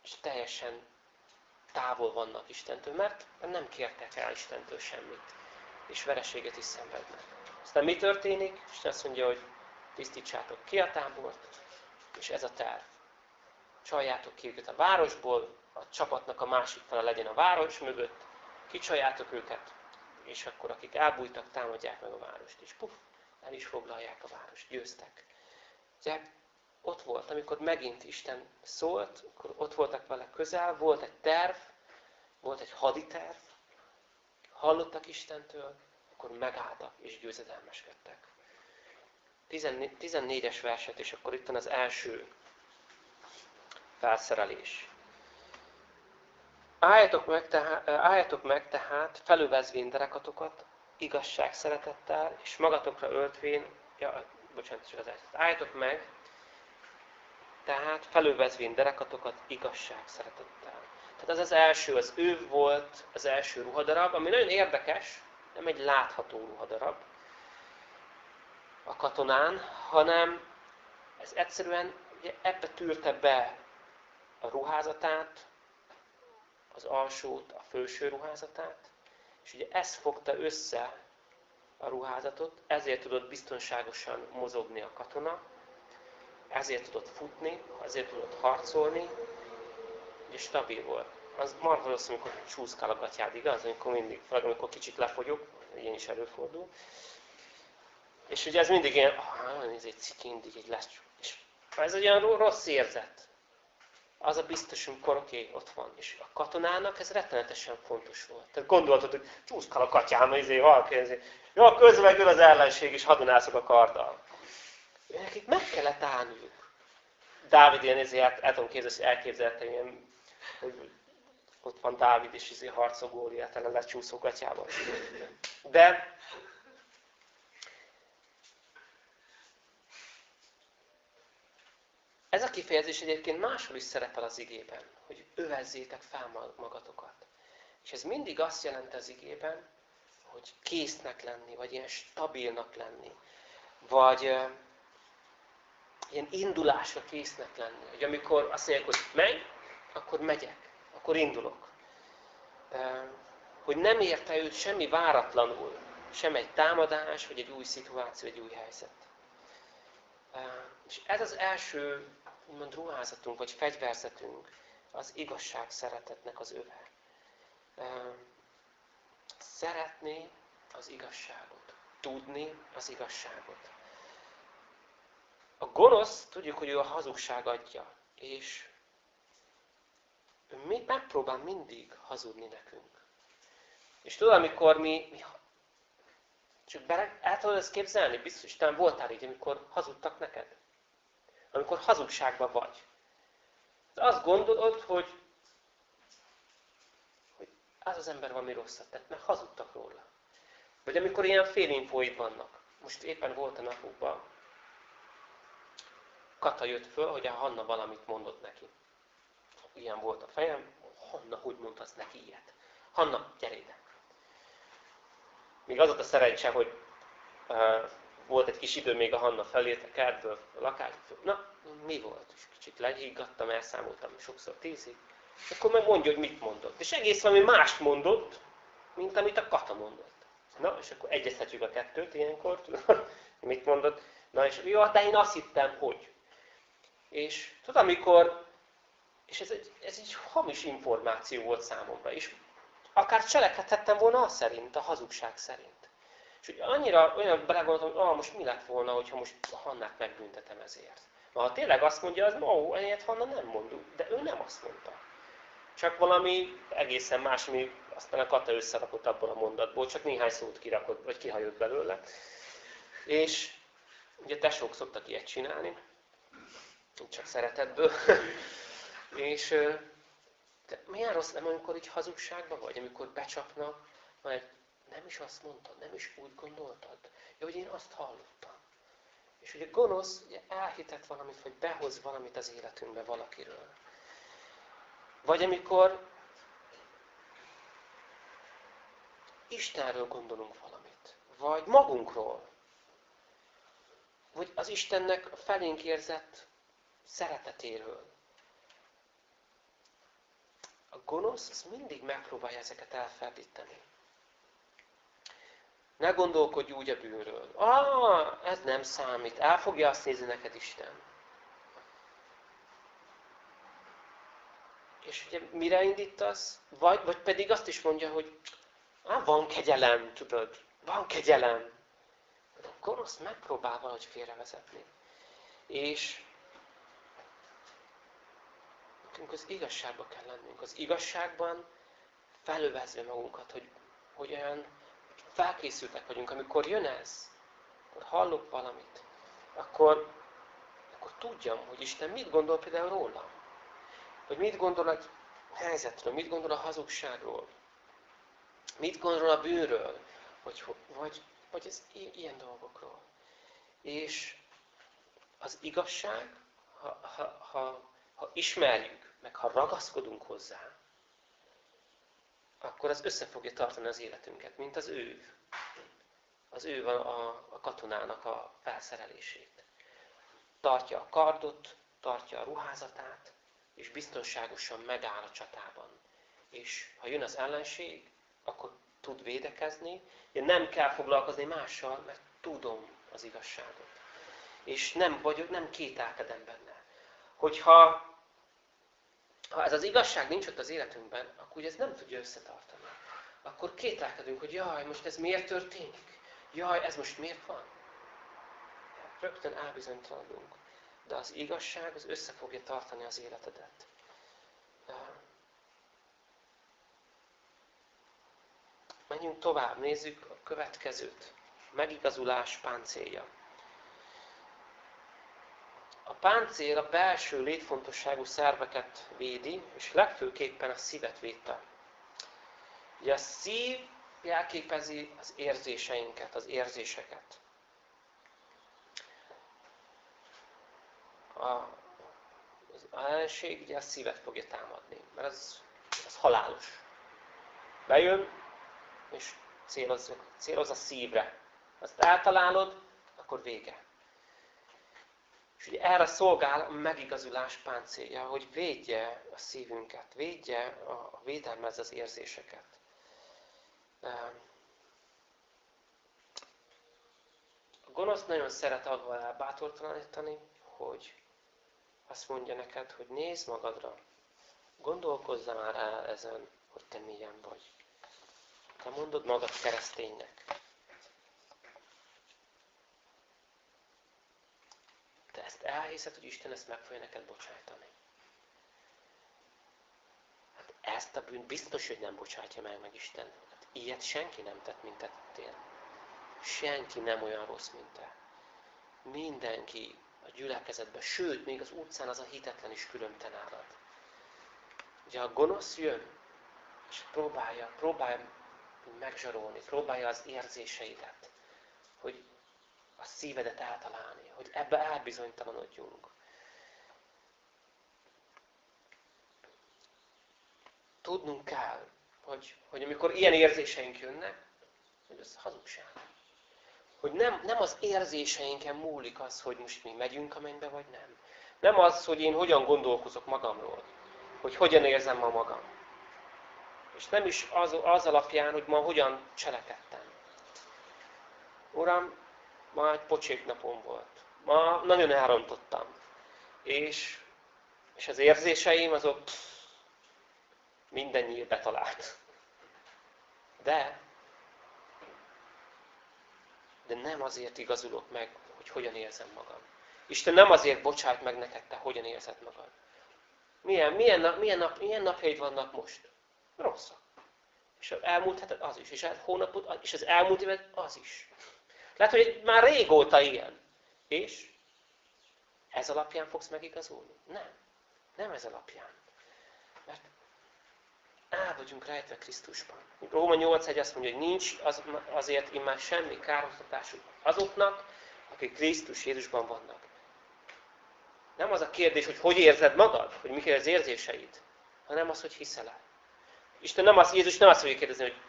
és teljesen távol vannak Istentől, mert nem kértek el Istentől semmit, és vereséget is szenvednek. Aztán mi történik? És azt mondja, hogy tisztítsátok ki a tábort, és ez a terv. Csaljátok ki őket a városból, a csapatnak a másik fele legyen a város mögött, kicsaljátok őket, és akkor akik elbújtak, támadják meg a várost. És puf, el is foglalják a várost, győztek. Ugye, ott volt, amikor megint Isten szólt, akkor ott voltak vele közel, volt egy terv, volt egy haditerv, hallottak Istentől, akkor megálltak és győzedelmeskedtek. 14-es verset, és akkor itt van az első felszerelés. Álljatok meg, tehát, álljatok meg tehát felövezvén derekatokat, igazság szeretettel, és magatokra öltvén, ja, bocsánat, csak az első. Álljatok meg, tehát felövezvén derekatokat igazság szeretettel. Tehát az az első, az ő volt az első ruhadarab, ami nagyon érdekes, nem egy látható ruhadarab, a katonán, hanem ez egyszerűen ugye, ebbe tűrte be a ruházatát, az alsót, a felső ruházatát, és ugye ez fogta össze a ruházatot, ezért tudott biztonságosan mozogni a katona, ezért tudott futni, ezért tudott harcolni, és stabil volt. Az marha amikor csúszkál a gatyád, igaz? Amikor mindig, főleg amikor kicsit lefogyok, ilyen is előfordul. És ugye ez mindig ilyen, ah, ez egy ciki, mindig egy lesz, és Ez egy olyan rossz érzet. Az a biztos, amikor oké, ott van. És a katonának ez rettenetesen fontos volt. Tehát gondoltad, hogy csúszkál a katyám, izé, valaki, izé. Jó, közben az ellenség, és hadonászok a karddal. Nekik meg kellett állniuk. Dávid ilyen ezért el tudom képzelni, elképzeltem ilyen, hogy ott van Dávid, és izé harcol Góliát ellen lecsúszó gatyával. De ez a kifejezés egyébként máshol is szerepel az igében, hogy övezzétek fel magatokat. És ez mindig azt jelenti az igében, hogy késznek lenni, vagy ilyen stabilnak lenni, vagy ilyen indulásra késznek lenni. Hogy amikor azt mondják, hogy menj, akkor megyek akkor indulok. Hogy nem érte őt semmi váratlanul, sem egy támadás, vagy egy új szituáció, egy új helyzet. És ez az első úgymond ruházatunk, vagy fegyverzetünk, az igazság szeretetnek az öve. Szeretni az igazságot. Tudni az igazságot. A gonosz, tudjuk, hogy ő a hazugság adja. És ő megpróbál mindig hazudni nekünk. És tudod, amikor mi, mi csak bele, el tudod ezt képzelni? Biztos, te voltál így, amikor hazudtak neked? Amikor hazugságban vagy. De azt gondolod, hogy, hogy az az ember valami rosszat tett, mert hazudtak róla. Vagy amikor ilyen félinfóid vannak. Most éppen volt a napokban, Kata jött föl, hogy a Hanna valamit mondott neki ilyen volt a fejem, Hanna, hogy mondhatsz neki ilyet? Hanna, gyere ide! Még az volt a szerencse, hogy volt egy kis idő még a Hanna felért a kertből a lakásból. Na, mi volt? És kicsit lehiggadtam, elszámoltam sokszor tízig. És akkor meg mondja, hogy mit mondott. És egész valami mást mondott, mint amit a kata mondott. Na, és akkor egyeztetjük a kettőt ilyenkor, mit mondott. Na, és jó, de én azt hittem, hogy. És tudod, amikor és ez egy, ez egy hamis információ volt számomra. És akár cselekedhettem volna az szerint, a hazugság szerint. És ugye annyira olyan belegondoltam, hogy ah, most mi lett volna, hogyha most Hannát megbüntetem ezért. Na, ha tényleg azt mondja, az ó, ennyit Hanna nem mond, de ő nem azt mondta. Csak valami egészen más, ami aztán a Kata összerakott abból a mondatból, csak néhány szót kirakott, vagy kihajott belőle. És ugye tesók szoktak ilyet csinálni, csak szeretetből. És de milyen rossz nem, amikor így hazugságban vagy, amikor becsapnak, mert nem is azt mondtad, nem is úgy gondoltad. Jó, hogy én azt hallottam. És ugye gonosz ugye elhitett valamit, vagy behoz valamit az életünkbe valakiről. Vagy amikor Istenről gondolunk valamit. Vagy magunkról. Vagy az Istennek felénk érzett szeretetéről. A gonosz az mindig megpróbálja ezeket elferdíteni. Ne gondolkodj úgy a bűnről. Ah, ez nem számít. El fogja azt nézni neked Isten. És ugye mire indítasz? Vagy, vagy pedig azt is mondja, hogy ah, van kegyelem, tudod. Van kegyelem. De a gonosz megpróbál valahogy félrevezetni. És nekünk az igazságban kell lennünk. Az igazságban felövezve magunkat, hogy, hogy olyan felkészültek vagyunk, amikor jön ez, akkor hallok valamit, akkor, akkor tudjam, hogy Isten mit gondol például rólam. Hogy mit gondol a helyzetről, mit gondol a hazugságról, mit gondol a bűnről, vagy, vagy, vagy ez ilyen dolgokról. És az igazság, ha, ha, ha ha ismerjük, meg ha ragaszkodunk hozzá, akkor az össze fogja tartani az életünket, mint az ő. Az ő a, a, a katonának a felszerelését. Tartja a kardot, tartja a ruházatát, és biztonságosan megáll a csatában. És ha jön az ellenség, akkor tud védekezni, én nem kell foglalkozni mással, mert tudom az igazságot. És nem vagyok, nem kételkedem benne. Hogyha ha ez az igazság nincs ott az életünkben, akkor ugye ez nem tudja összetartani. Akkor kételkedünk, hogy jaj, most ez miért történik? Jaj, ez most miért van? Rögtön elbizonytalanulunk. de az igazság az össze fogja tartani az életedet. Menjünk tovább, nézzük a következőt. Megigazulás páncélja. A páncél a belső létfontosságú szerveket védi, és legfőképpen a szívet védte. Ugye a szív jelképezi az érzéseinket, az érzéseket. A, az ellenség ugye a szívet fogja támadni, mert az, az halálos. Bejön, és céloz, céloz a szívre. Azt eltalálod, akkor vége. És erre szolgál a megigazulás páncélja, hogy védje a szívünket, védje, a, védelmez az érzéseket. A gonosz nagyon szeret avval elbátortalanítani, hogy azt mondja neked, hogy nézd magadra, gondolkozz már el ezen, hogy te milyen vagy. Te mondod magad kereszténynek. Te ezt elhiszed, hogy Isten ezt meg fogja neked bocsájtani. Hát ezt a bűnt biztos, hogy nem bocsátja meg meg Isten. Hát ilyet senki nem tett, mint tettél. Senki nem olyan rossz, mint te. Mindenki a gyülekezetben, sőt, még az utcán az a hitetlen is külön te nálad. Ugye a gonosz jön, és próbálja, próbálja megzsarolni, próbálja az érzéseidet, hogy a szívedet eltalálni, hogy ebbe elbizonytalanodjunk. Tudnunk kell, hogy, hogy amikor ilyen érzéseink jönnek, hogy ez hazugság. Hogy nem, nem az érzéseinken múlik az, hogy most mi megyünk a mennybe, vagy nem. Nem az, hogy én hogyan gondolkozok magamról. Hogy hogyan érzem ma magam. És nem is az, az alapján, hogy ma hogyan cselekedtem. Uram, ma egy pocsék napom volt. Ma nagyon elrontottam. És, és az érzéseim azok pff, minden nyíl betalált. De, de nem azért igazulok meg, hogy hogyan érzem magam. Isten nem azért bocsát meg neked, te hogyan érzed magad. Milyen, milyen, nap, milyen, nap, milyen napjaid vannak most? Rosszak. És az elmúlt heted az is. És az hónapod, és az elmúlt éved az is. Lehet, hogy már régóta ilyen. És ez alapján fogsz megigazulni? Nem. Nem ez alapján. Mert el vagyunk rejtve Krisztusban. Róma 8.1 azt mondja, hogy nincs az, azért immár semmi kárhoztatásuk azoknak, akik Krisztus Jézusban vannak. Nem az a kérdés, hogy hogy érzed magad, hogy mik az érzéseid, hanem az, hogy hiszel el. Isten nem azt, Jézus nem azt fogja kérdezni, hogy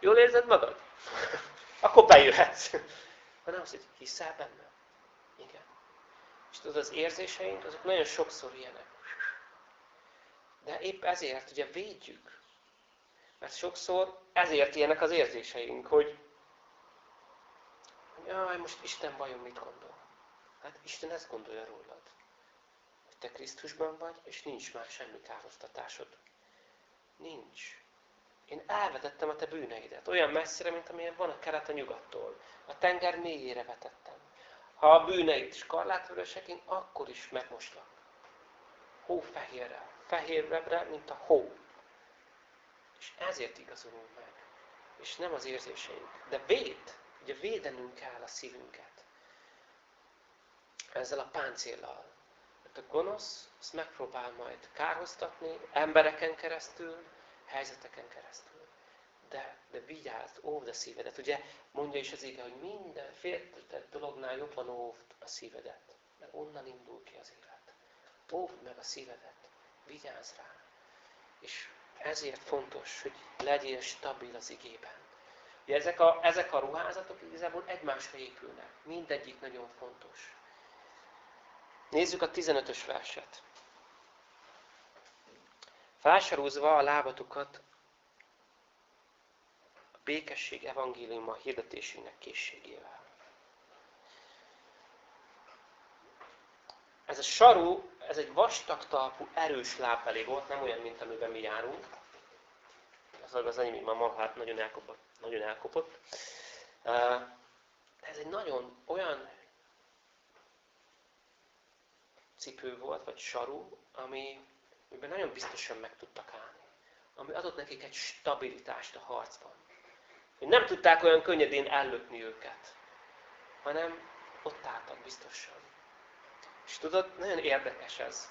jól érzed magad? Akkor bejöhetsz. Hanem azt, hogy hiszel benne? És tudod, az érzéseink, azok nagyon sokszor ilyenek. De épp ezért ugye védjük. Mert sokszor ezért ilyenek az érzéseink, hogy jaj, most Isten vajon mit gondol? Hát Isten ezt gondolja rólad. Hogy te Krisztusban vagy, és nincs már semmi károztatásod. Nincs. Én elvetettem a te bűneidet. Olyan messzire, mint amilyen van a kelet a nyugattól. A tenger mélyére vetettem. Ha a bűneid skarlátvörösek, én akkor is megmoslak. Hófehérre. Fehérrebbre, mint a hó. És ezért igazolunk meg. És nem az érzéseink. De véd. Ugye védenünk kell a szívünket. Ezzel a páncéllal. Mert a gonosz azt megpróbál majd kárhoztatni embereken keresztül, helyzeteken keresztül. De, de vigyázz, óvd a szívedet. Ugye mondja is az ége, hogy minden féltetett dolognál jobban óvd a szívedet. Mert onnan indul ki az élet. Óvd meg a szívedet. Vigyázz rá. És ezért fontos, hogy legyél stabil az igében. Ugye ezek a, ezek a ruházatok igazából egymásra épülnek. Mindegyik nagyon fontos. Nézzük a 15-ös verset. Felsarúzva a lábatukat a békesség evangéliuma hirdetésének készségével. Ez a saru, ez egy vastag talpú, erős lábbeli volt, nem olyan, mint amiben mi járunk. Az az enyém ma hát nagyon elkopott. Nagyon elkopott. Ez egy nagyon olyan cipő volt, vagy saru, ami, amiben nagyon biztosan meg tudtak állni. Ami adott nekik egy stabilitást a harcban. Hogy nem tudták olyan könnyedén ellökni őket, hanem ott álltak biztosan. És tudod, nagyon érdekes ez.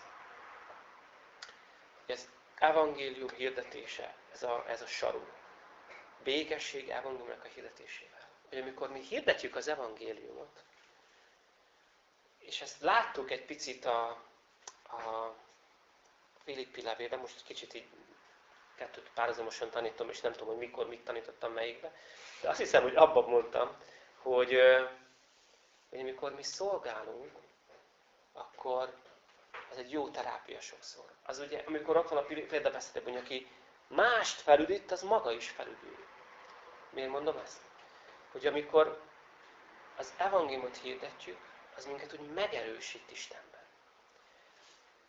Ez evangélium hirdetése, ez a, ez a saru. Békesség evangéliumnak a hirdetésével. Hogy amikor mi hirdetjük az evangéliumot, és ezt láttuk egy picit a, a Filippi levélben, most kicsit így kettőt párhuzamosan tanítom, és nem tudom, hogy mikor mit tanítottam melyikbe, de azt hiszem, hogy abban mondtam, hogy, hogy amikor mi szolgálunk, akkor ez egy jó terápia sokszor. Az ugye, amikor ott van a példabeszédben, hogy aki mást felüdít, az maga is felüdül. Miért mondom ezt? Hogy amikor az evangéliumot hirdetjük, az minket úgy megerősít Istenben.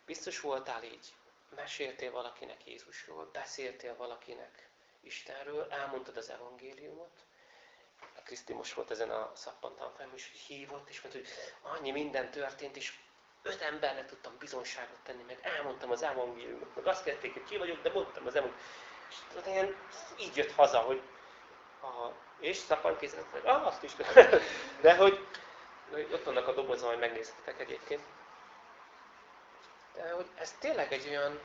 Biztos voltál így, meséltél valakinek Jézusról, beszéltél valakinek Istenről, elmondtad az evangéliumot, a Kriszti most volt ezen a szappantanfolyamon, és hívott, és mondta, hogy annyi minden történt, és öt embernek tudtam bizonságot tenni, meg elmondtam az evangéliumot, meg azt kérték, hogy ki vagyok, de mondtam az evangéliumot. És így jött haza, hogy a, és szappan készített, ah, azt is De hogy, hogy ott vannak a dobozon, hogy megnézhetek egyébként. De hogy ez tényleg egy olyan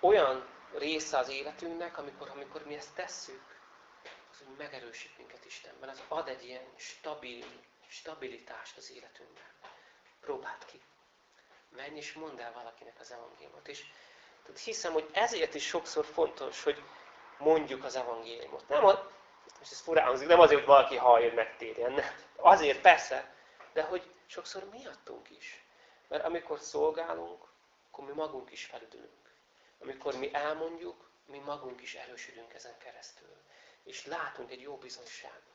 olyan része az életünknek, amikor, amikor mi ezt tesszük, az hogy megerősít minket Istenben, az ad egy ilyen stabil stabilitást az életünkben. Próbáld ki. Menj és mondd el valakinek az evangéliumot. És tehát hiszem, hogy ezért is sokszor fontos, hogy mondjuk az evangéliumot. Nem, a, most ez furán hangzik, nem azért, hogy valaki halljon, megtérjen. Azért persze, de hogy sokszor miattunk is. Mert amikor szolgálunk, akkor mi magunk is felüdülünk. Amikor mi elmondjuk, mi magunk is erősödünk ezen keresztül. És látunk egy jó bizonyságot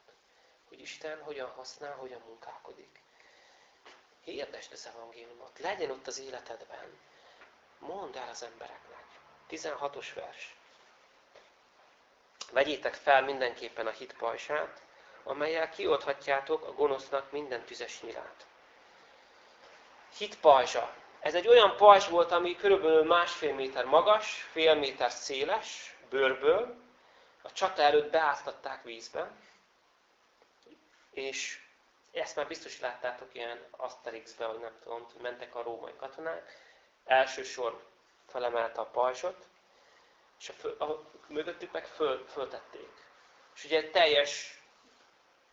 hogy Isten hogyan használ, hogyan munkálkodik. Hirdesd az evangéliumot, legyen ott az életedben. Mondd el az embereknek. 16-os vers. Vegyétek fel mindenképpen a hit pajsát, amelyel kiolthatjátok a gonosznak minden tüzes nyilát. Hit. Ez egy olyan pajzs volt, ami körülbelül másfél méter magas, fél méter széles, bőrből. A csata előtt beáztatták vízbe, és ezt már biztos láttátok ilyen Asterixbe, vagy nem tudom, mentek a római katonák. Első sor felemelte a pajzsot, és a, föl, a mögöttük meg föl, föltették. És ugye teljes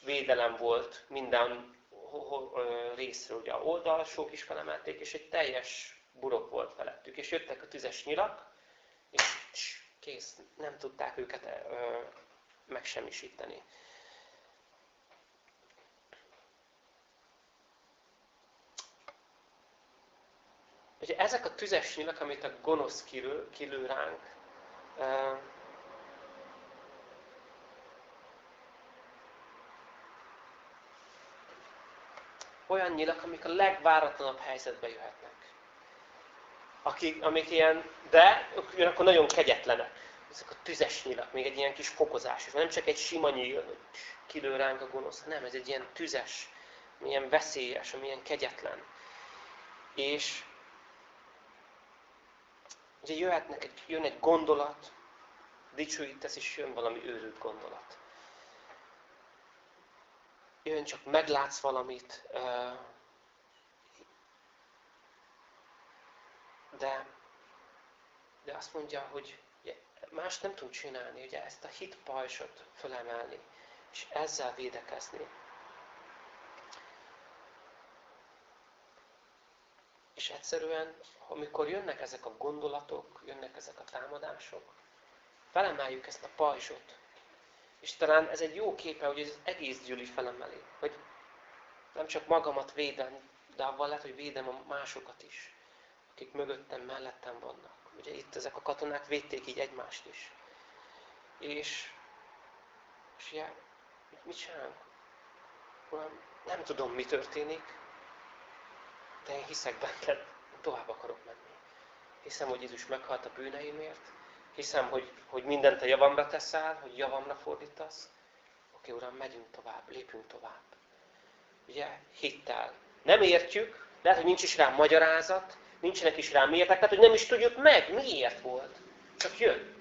védelem volt minden részről, ugye a oldalsók is felemelték, és egy teljes burok volt felettük. És jöttek a tüzes nyilak, és kész, nem tudták őket ö, megsemmisíteni. Ugye ezek a tüzes nyilak, amit a gonosz kilő, kilő ránk, olyan nyilak, amik a legváratlanabb helyzetbe jöhetnek. Akik, amik ilyen, de ugyanakkor nagyon kegyetlenek. Ezek a tüzes nyilak, még egy ilyen kis fokozás is. Nem csak egy sima nyíl, hogy kilő ránk a gonosz, nem, ez egy ilyen tüzes, milyen veszélyes, milyen kegyetlen. És Ugye jöhetnek, jön egy gondolat, dicsőítesz, és jön valami őrült gondolat. Jön csak meglátsz valamit, de, de azt mondja, hogy más nem tud csinálni, ugye ezt a hitpajsot fölemelni, és ezzel védekezni. És egyszerűen, amikor jönnek ezek a gondolatok, jönnek ezek a támadások, felemeljük ezt a pajzsot. És talán ez egy jó képe, hogy ez egész gyűli felemeli. Hogy nem csak magamat védem, de avval lehet, hogy védem a másokat is, akik mögöttem, mellettem vannak. Ugye itt ezek a katonák védték így egymást is. És, és ugye, mit csinálunk? nem tudom, mi történik, de én hiszek benned, tovább akarok menni. Hiszem, hogy Jézus meghalt a bűneimért, hiszem, hogy, hogy mindent a javamra teszel, hogy javamra fordítasz. Oké, Uram, megyünk tovább, lépünk tovább. Ugye, hittel nem értjük, lehet, hogy nincs is rá magyarázat, nincsenek is rá miértek, tehát hogy nem is tudjuk meg, miért volt. Csak jön.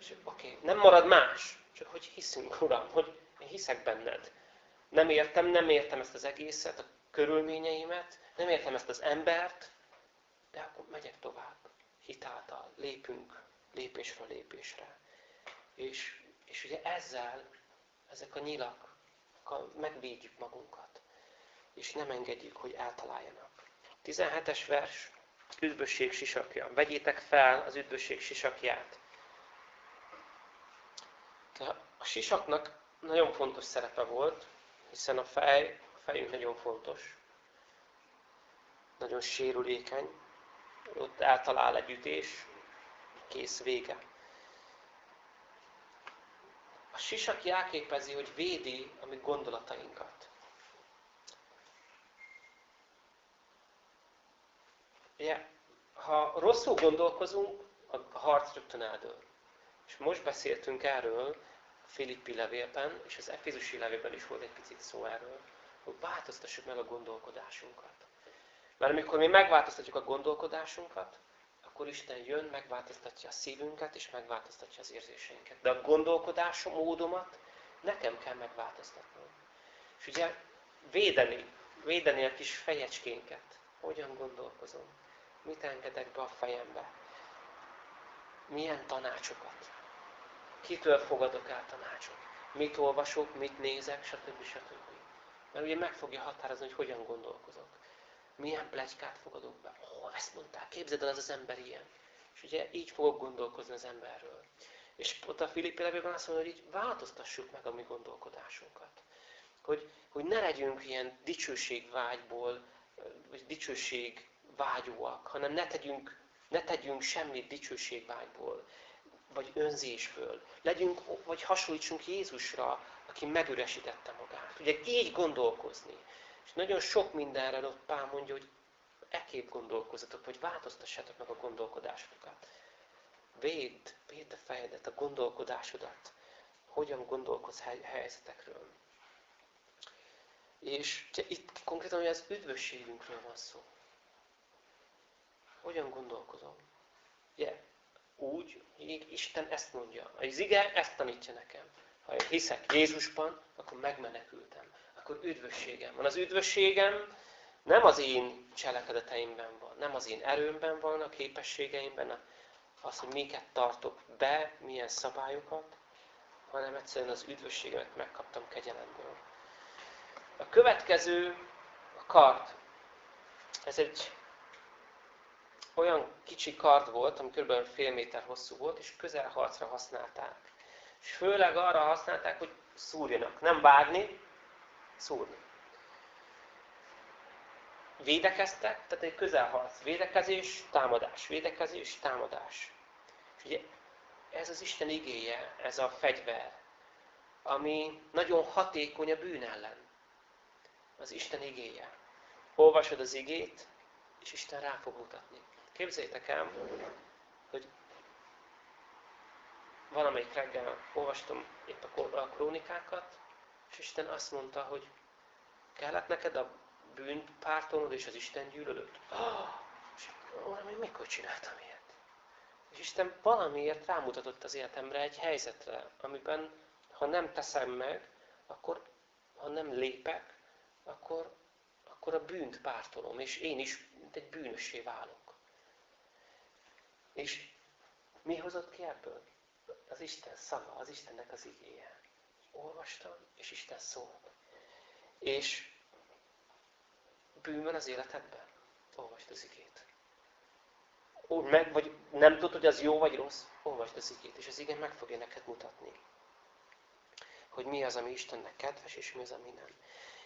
És oké, nem marad más. Csak hogy hiszünk, Uram, hogy én hiszek benned. Nem értem, nem értem ezt az egészet, a körülményeimet, nem értem ezt az embert, de akkor megyek tovább. Hitáltal lépünk lépésről lépésre. És, és ugye ezzel, ezek a nyilak, megvédjük magunkat. És nem engedjük, hogy eltaláljanak. 17-es vers, üdvösség sisakja. Vegyétek fel az üdvösség sisakját. De a sisaknak nagyon fontos szerepe volt, hiszen a fej, a fejünk nagyon fontos. Nagyon sérülékeny. Ott eltalál egy ütés, kész, vége. A sisak jelképezi, hogy védi a mi gondolatainkat. Ugye, ha rosszul gondolkozunk, a harc rögtön eldől. És most beszéltünk erről a Filippi levélben, és az Efizusi levélben is volt egy picit szó erről, hogy változtassuk meg a gondolkodásunkat. Mert amikor mi megváltoztatjuk a gondolkodásunkat, akkor Isten jön, megváltoztatja a szívünket, és megváltoztatja az érzéseinket. De a gondolkodásom, módomat nekem kell megváltoztatnom. És ugye védeni, védeni a kis fejecskénket. Hogyan gondolkozom? Mit engedek be a fejembe? Milyen tanácsokat? Kitől fogadok el tanácsot? Mit olvasok, mit nézek, stb. stb. Mert ugye meg fogja határozni, hogy hogyan gondolkozok. Milyen plegykát fogadok be? Ó, oh, ezt mondták, képzeld el, az az ember ilyen. És ugye így fogok gondolkozni az emberről. És ott a Filippi levélben azt mondja, hogy így változtassuk meg a mi gondolkodásunkat. Hogy, hogy ne legyünk ilyen dicsőségvágyból, vagy dicsőség vágyóak, hanem ne tegyünk, ne tegyünk semmit dicsőségvágyból, vagy önzésből. Legyünk, vagy hasonlítsunk Jézusra, aki megüresítette magát. Ugye így gondolkozni. És nagyon sok mindenre ott Pál mondja, hogy ekképp gondolkozatok, vagy változtassátok meg a gondolkodásokat. Védd, védd a fejedet, a gondolkodásodat. Hogyan gondolkodsz helyzetekről. És itt konkrétan hogy az üdvösségünkről van szó. Hogyan gondolkozom? Yeah. Úgy, hogy Isten ezt mondja. Az ige ezt tanítja nekem. Ha én hiszek Jézusban, akkor megmenekültem akkor üdvösségem van. Az üdvösségem nem az én cselekedeteimben van, nem az én erőmben van, a képességeimben, az, hogy miket tartok be, milyen szabályokat, hanem egyszerűen az üdvösségemet megkaptam kegyelemből. A következő a kard. Ez egy olyan kicsi kard volt, ami kb. fél méter hosszú volt, és közelharcra használták. És főleg arra használták, hogy szúrjanak. Nem vágni, szúrni. Védekeztek, tehát egy közelharc. Védekezés, támadás. Védekezés, támadás. És ugye ez az Isten igéje, ez a fegyver, ami nagyon hatékony a bűn ellen. Az Isten igéje. Olvasod az igét, és Isten rá fog mutatni. Képzeljétek el, hogy valamelyik reggel olvastam épp a krónikákat, és Isten azt mondta, hogy kellett neked a bűnt pártolnod és az Isten gyűlölőt? Oh, és Uram, én mikor csináltam ilyet? És Isten valamiért rámutatott az életemre egy helyzetre, amiben ha nem teszem meg, akkor ha nem lépek, akkor, akkor a bűnt pártolom, és én is mint egy bűnössé válok. És mi hozott ki ebből? Az Isten szava, az Istennek az igéje olvastam, és Isten szólt. És bűn az életedben? Olvasd az igét. Úgy meg, vagy nem tudod, hogy az jó vagy rossz? Olvasd az igét, és az igen meg fogja neked mutatni. Hogy mi az, ami Istennek kedves, és mi az, ami nem.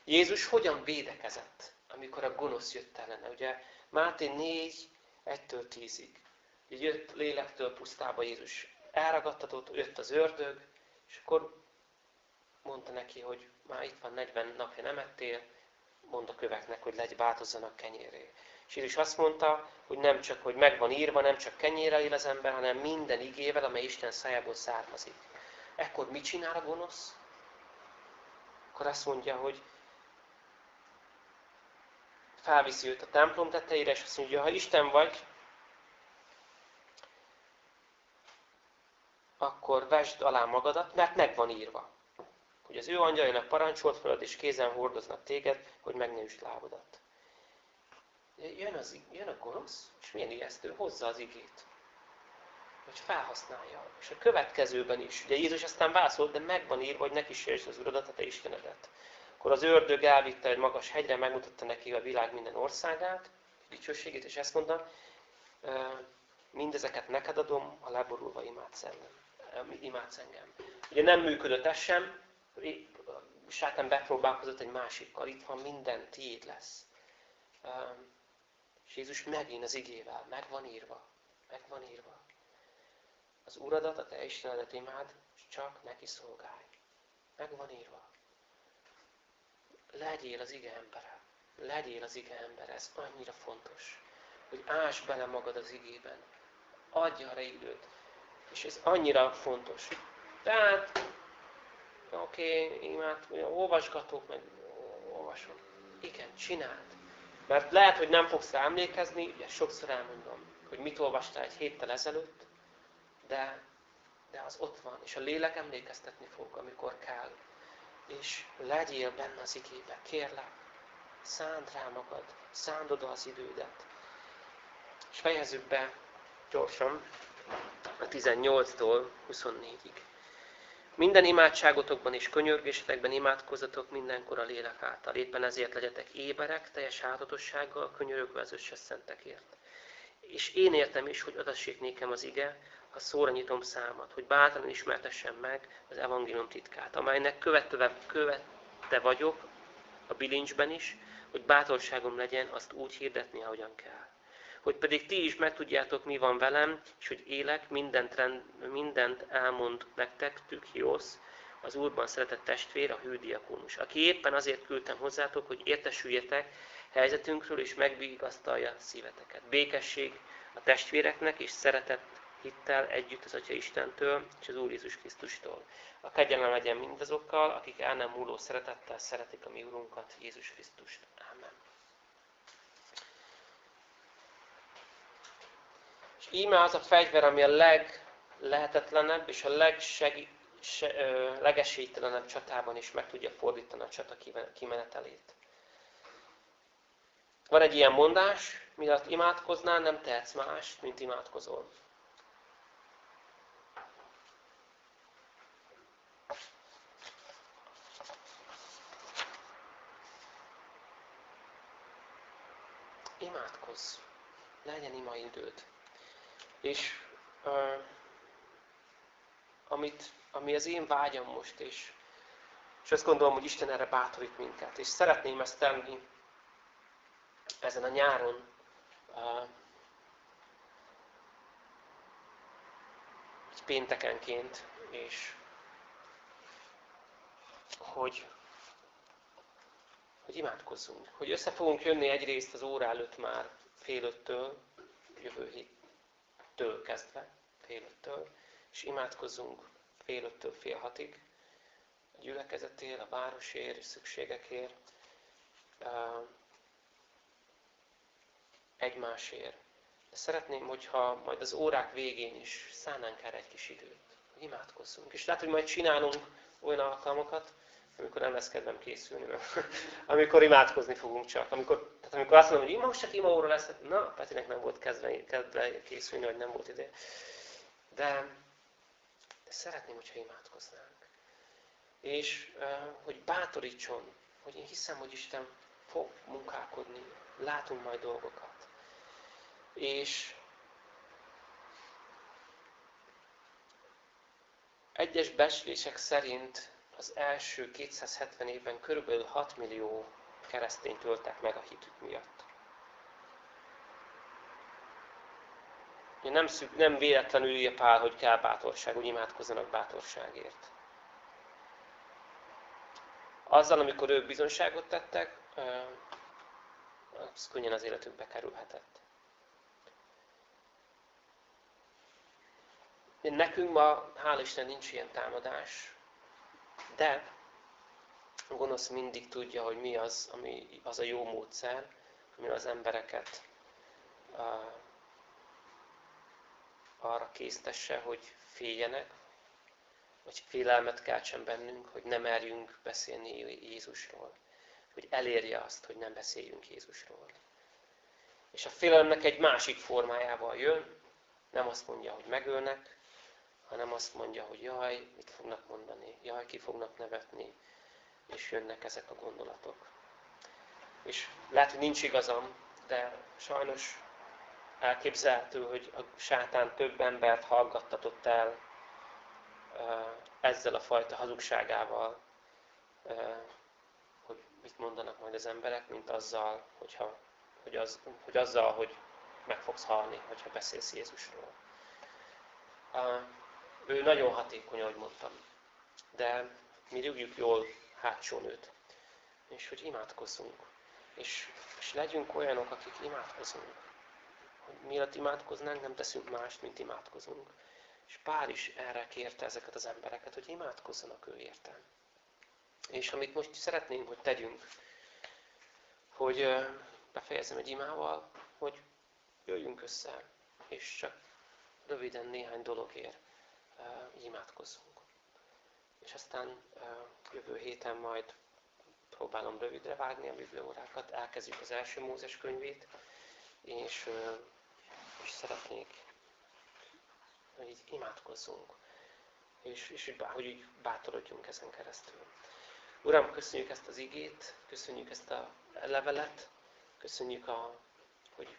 Jézus hogyan védekezett, amikor a gonosz jött ellene? Ugye Máté 4, 1-től 10-ig. Jött lélektől pusztába Jézus elragadtatott, jött az ördög, és akkor mondta neki, hogy már itt van 40 napja nem ettél, mond a köveknek, hogy legy, változzanak kenyéré. És Jézus azt mondta, hogy nem csak, hogy meg van írva, nem csak kenyérrel él az ember, hanem minden igével, amely Isten szájából származik. Ekkor mit csinál a gonosz? Akkor azt mondja, hogy felviszi őt a templom tetejére, és azt mondja, ha Isten vagy, akkor vesd alá magadat, mert meg van írva, hogy az ő angyalainak parancsolt felad, és kézen hordoznak téged, hogy meg ne lábodat. Jön, az, jön a gonosz, és milyen ijesztő, hozza az igét. Hogy felhasználja. És a következőben is. Ugye Jézus aztán válaszolt, de meg írva, hogy neki kísérj az Uradat, a te Istenedet. Akkor az ördög elvitte egy magas hegyre, megmutatta neki a világ minden országát, dicsőségét, és ezt mondta, mindezeket neked adom, ha leborulva imádsz engem imádsz engem. Ugye nem működött ez sem, sátán bepróbálkozott egy másikkal, itt van minden, tiéd lesz. És Jézus megint az igével, meg van írva, meg van írva. Az Uradat, a te Istenedet imád, csak neki szolgálj. Meg van írva. Legyél az ige embere. Legyél az ige embere. Ez annyira fontos. Hogy ás bele magad az igében. Adj arra időt. És ez annyira fontos. Tehát, oké, okay, imád, olvasgatok, meg olvasok. Igen, csináld. Mert lehet, hogy nem fogsz emlékezni, ugye sokszor elmondom, hogy mit olvastál egy héttel ezelőtt, de, de az ott van, és a lélek emlékeztetni fog, amikor kell. És legyél benne az igébe, kérlek, szánd rá magad, szánd oda az idődet. És fejezzük be gyorsan a 18-tól 24-ig. Minden imádságotokban és könyörgésetekben imádkozatok mindenkor a lélek által. Éppen ezért legyetek éberek, teljes hátatossággal, könyörögve az összes szentekért. És én értem is, hogy adassék nékem az ige, ha szóra nyitom számat, hogy bátran ismertessem meg az evangélium titkát, amelynek követve, követte vagyok a bilincsben is, hogy bátorságom legyen azt úgy hirdetni, ahogyan kell hogy pedig ti is megtudjátok, mi van velem, és hogy élek, mindent, rend, mindent elmond nektek, Tükhiosz, az Úrban szeretett testvér, a hűdiakónus, aki éppen azért küldtem hozzátok, hogy értesüljetek helyzetünkről, és megvigasztalja szíveteket. Békesség a testvéreknek, és szeretett hittel együtt az Atya Istentől és az Úr Jézus Krisztustól. A kegyelem legyen mindazokkal, akik el nem múló szeretettel szeretik a mi Urunkat, Jézus Krisztust. Amen. Íme az a fegyver, ami a leglehetetlenebb és a legsegi, se, ö, legesélytelenebb csatában is meg tudja fordítani a csata kimenetelét. Van egy ilyen mondás, miatt imádkoznál, nem tehetsz más, mint imádkozol. Imádkozz. Legyen ima időd. És uh, amit, ami az én vágyam most, és, és azt gondolom, hogy Isten erre bátorít minket. És szeretném ezt tenni ezen a nyáron, uh, egy péntekenként, és hogy, hogy imádkozzunk. Hogy össze fogunk jönni egyrészt az óra előtt már fél öttől, jövő hét től kezdve, fél öttől, és imádkozzunk fél öttől fél hatig, a gyülekezetért, a városért és szükségekért, egymásért. De szeretném, hogyha majd az órák végén is szánnánk erre egy kis időt, hogy imádkozzunk. És lehet, hogy majd csinálunk olyan alkalmakat, amikor nem lesz kedvem készülni, mert amikor imádkozni fogunk csak. Amikor, tehát amikor azt mondom, hogy most csak imaóra lesz, hát na, Petinek nem volt kedve, kedve készülni, vagy nem volt ide. De, de szeretném, hogyha imádkoznánk. És hogy bátorítson, hogy én hiszem, hogy Isten fog munkálkodni, látunk majd dolgokat. És egyes becslések szerint az első 270 évben körülbelül 6 millió keresztényt öltek meg a hitük miatt. Nem, szük, nem véletlenül írja Pál, hogy kell bátorság, hogy imádkozzanak bátorságért. Azzal, amikor ők bizonságot tettek, az könnyen az életükbe kerülhetett. Nekünk ma, hál' Isten, nincs ilyen támadás. De a gonosz mindig tudja, hogy mi az, ami az a jó módszer, ami az embereket arra késztesse, hogy féljenek, vagy félelmet keltsen bennünk, hogy nem merjünk beszélni Jézusról. Hogy elérje azt, hogy nem beszéljünk Jézusról. És a félelemnek egy másik formájával jön, nem azt mondja, hogy megölnek, hanem azt mondja, hogy jaj, mit fognak mondani, jaj, ki fognak nevetni, és jönnek ezek a gondolatok. És lehet, hogy nincs igazam, de sajnos elképzelhető, hogy a sátán több embert hallgattatott el ezzel a fajta hazugságával, hogy mit mondanak majd az emberek, mint azzal, hogyha, hogy, az, hogy azzal, hogy meg fogsz halni, hogyha beszélsz Jézusról. Ő nagyon hatékony, ahogy mondtam. De mi rúgjuk jól hátsó nőt. És hogy imádkozzunk. És, és legyünk olyanok, akik imádkozunk. Hogy miatt imádkoznánk, nem teszünk mást, mint imádkozunk. És Pál is erre kérte ezeket az embereket, hogy imádkozzanak ő értem. És amit most szeretném, hogy tegyünk, hogy befejezem egy imával, hogy jöjjünk össze, és csak röviden néhány dologért imádkozzunk. És aztán jövő héten majd próbálom rövidre vágni a bibliórákat, elkezdjük az első Mózes könyvét, és, és szeretnék hogy így imádkozzunk, és, és hogy így bátorodjunk ezen keresztül. Uram, köszönjük ezt az igét, köszönjük ezt a levelet, köszönjük, a, hogy,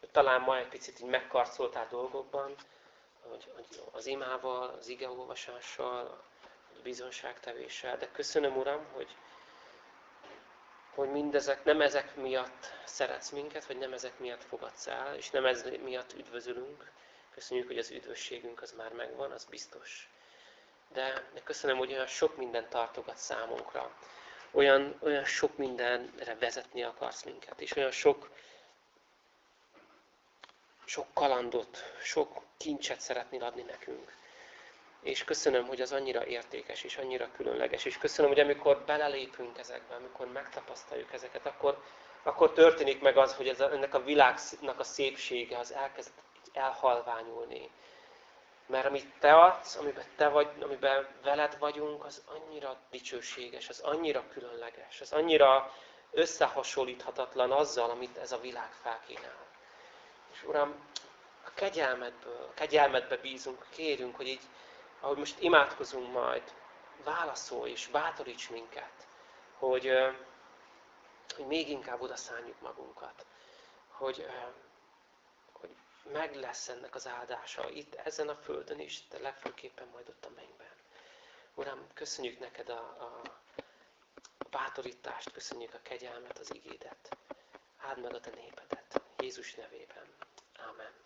hogy talán ma egy picit így megkarcoltál dolgokban, hogy, az imával, az igeolvasással, a bizonságtevéssel, de köszönöm, Uram, hogy, hogy mindezek, nem ezek miatt szeretsz minket, vagy nem ezek miatt fogadsz el, és nem ez miatt üdvözülünk, Köszönjük, hogy az üdvösségünk az már megvan, az biztos. De, de köszönöm, hogy olyan sok mindent tartogat számunkra. Olyan, olyan sok mindenre vezetni akarsz minket. És olyan sok, sok kalandot, sok kincset szeretnél adni nekünk. És köszönöm, hogy az annyira értékes és annyira különleges. És köszönöm, hogy amikor belelépünk ezekbe, amikor megtapasztaljuk ezeket, akkor, akkor történik meg az, hogy ez a, ennek a világnak a szépsége az elkezd elhalványulni. Mert amit te adsz, amiben te vagy, amiben veled vagyunk, az annyira dicsőséges, az annyira különleges, az annyira összehasonlíthatatlan azzal, amit ez a világ felkínál. Uram, a kegyelmedből, a kegyelmedbe bízunk, kérünk, hogy így, ahogy most imádkozunk majd, válaszolj és bátoríts minket, hogy, hogy még inkább odaszálljuk magunkat. Hogy, meg lesz ennek az áldása itt, ezen a földön is, de legfőképpen majd ott a mennyben. Uram, köszönjük neked a, a bátorítást, köszönjük a kegyelmet, az igédet. Áld meg a te népedet. Jézus nevében. Amen.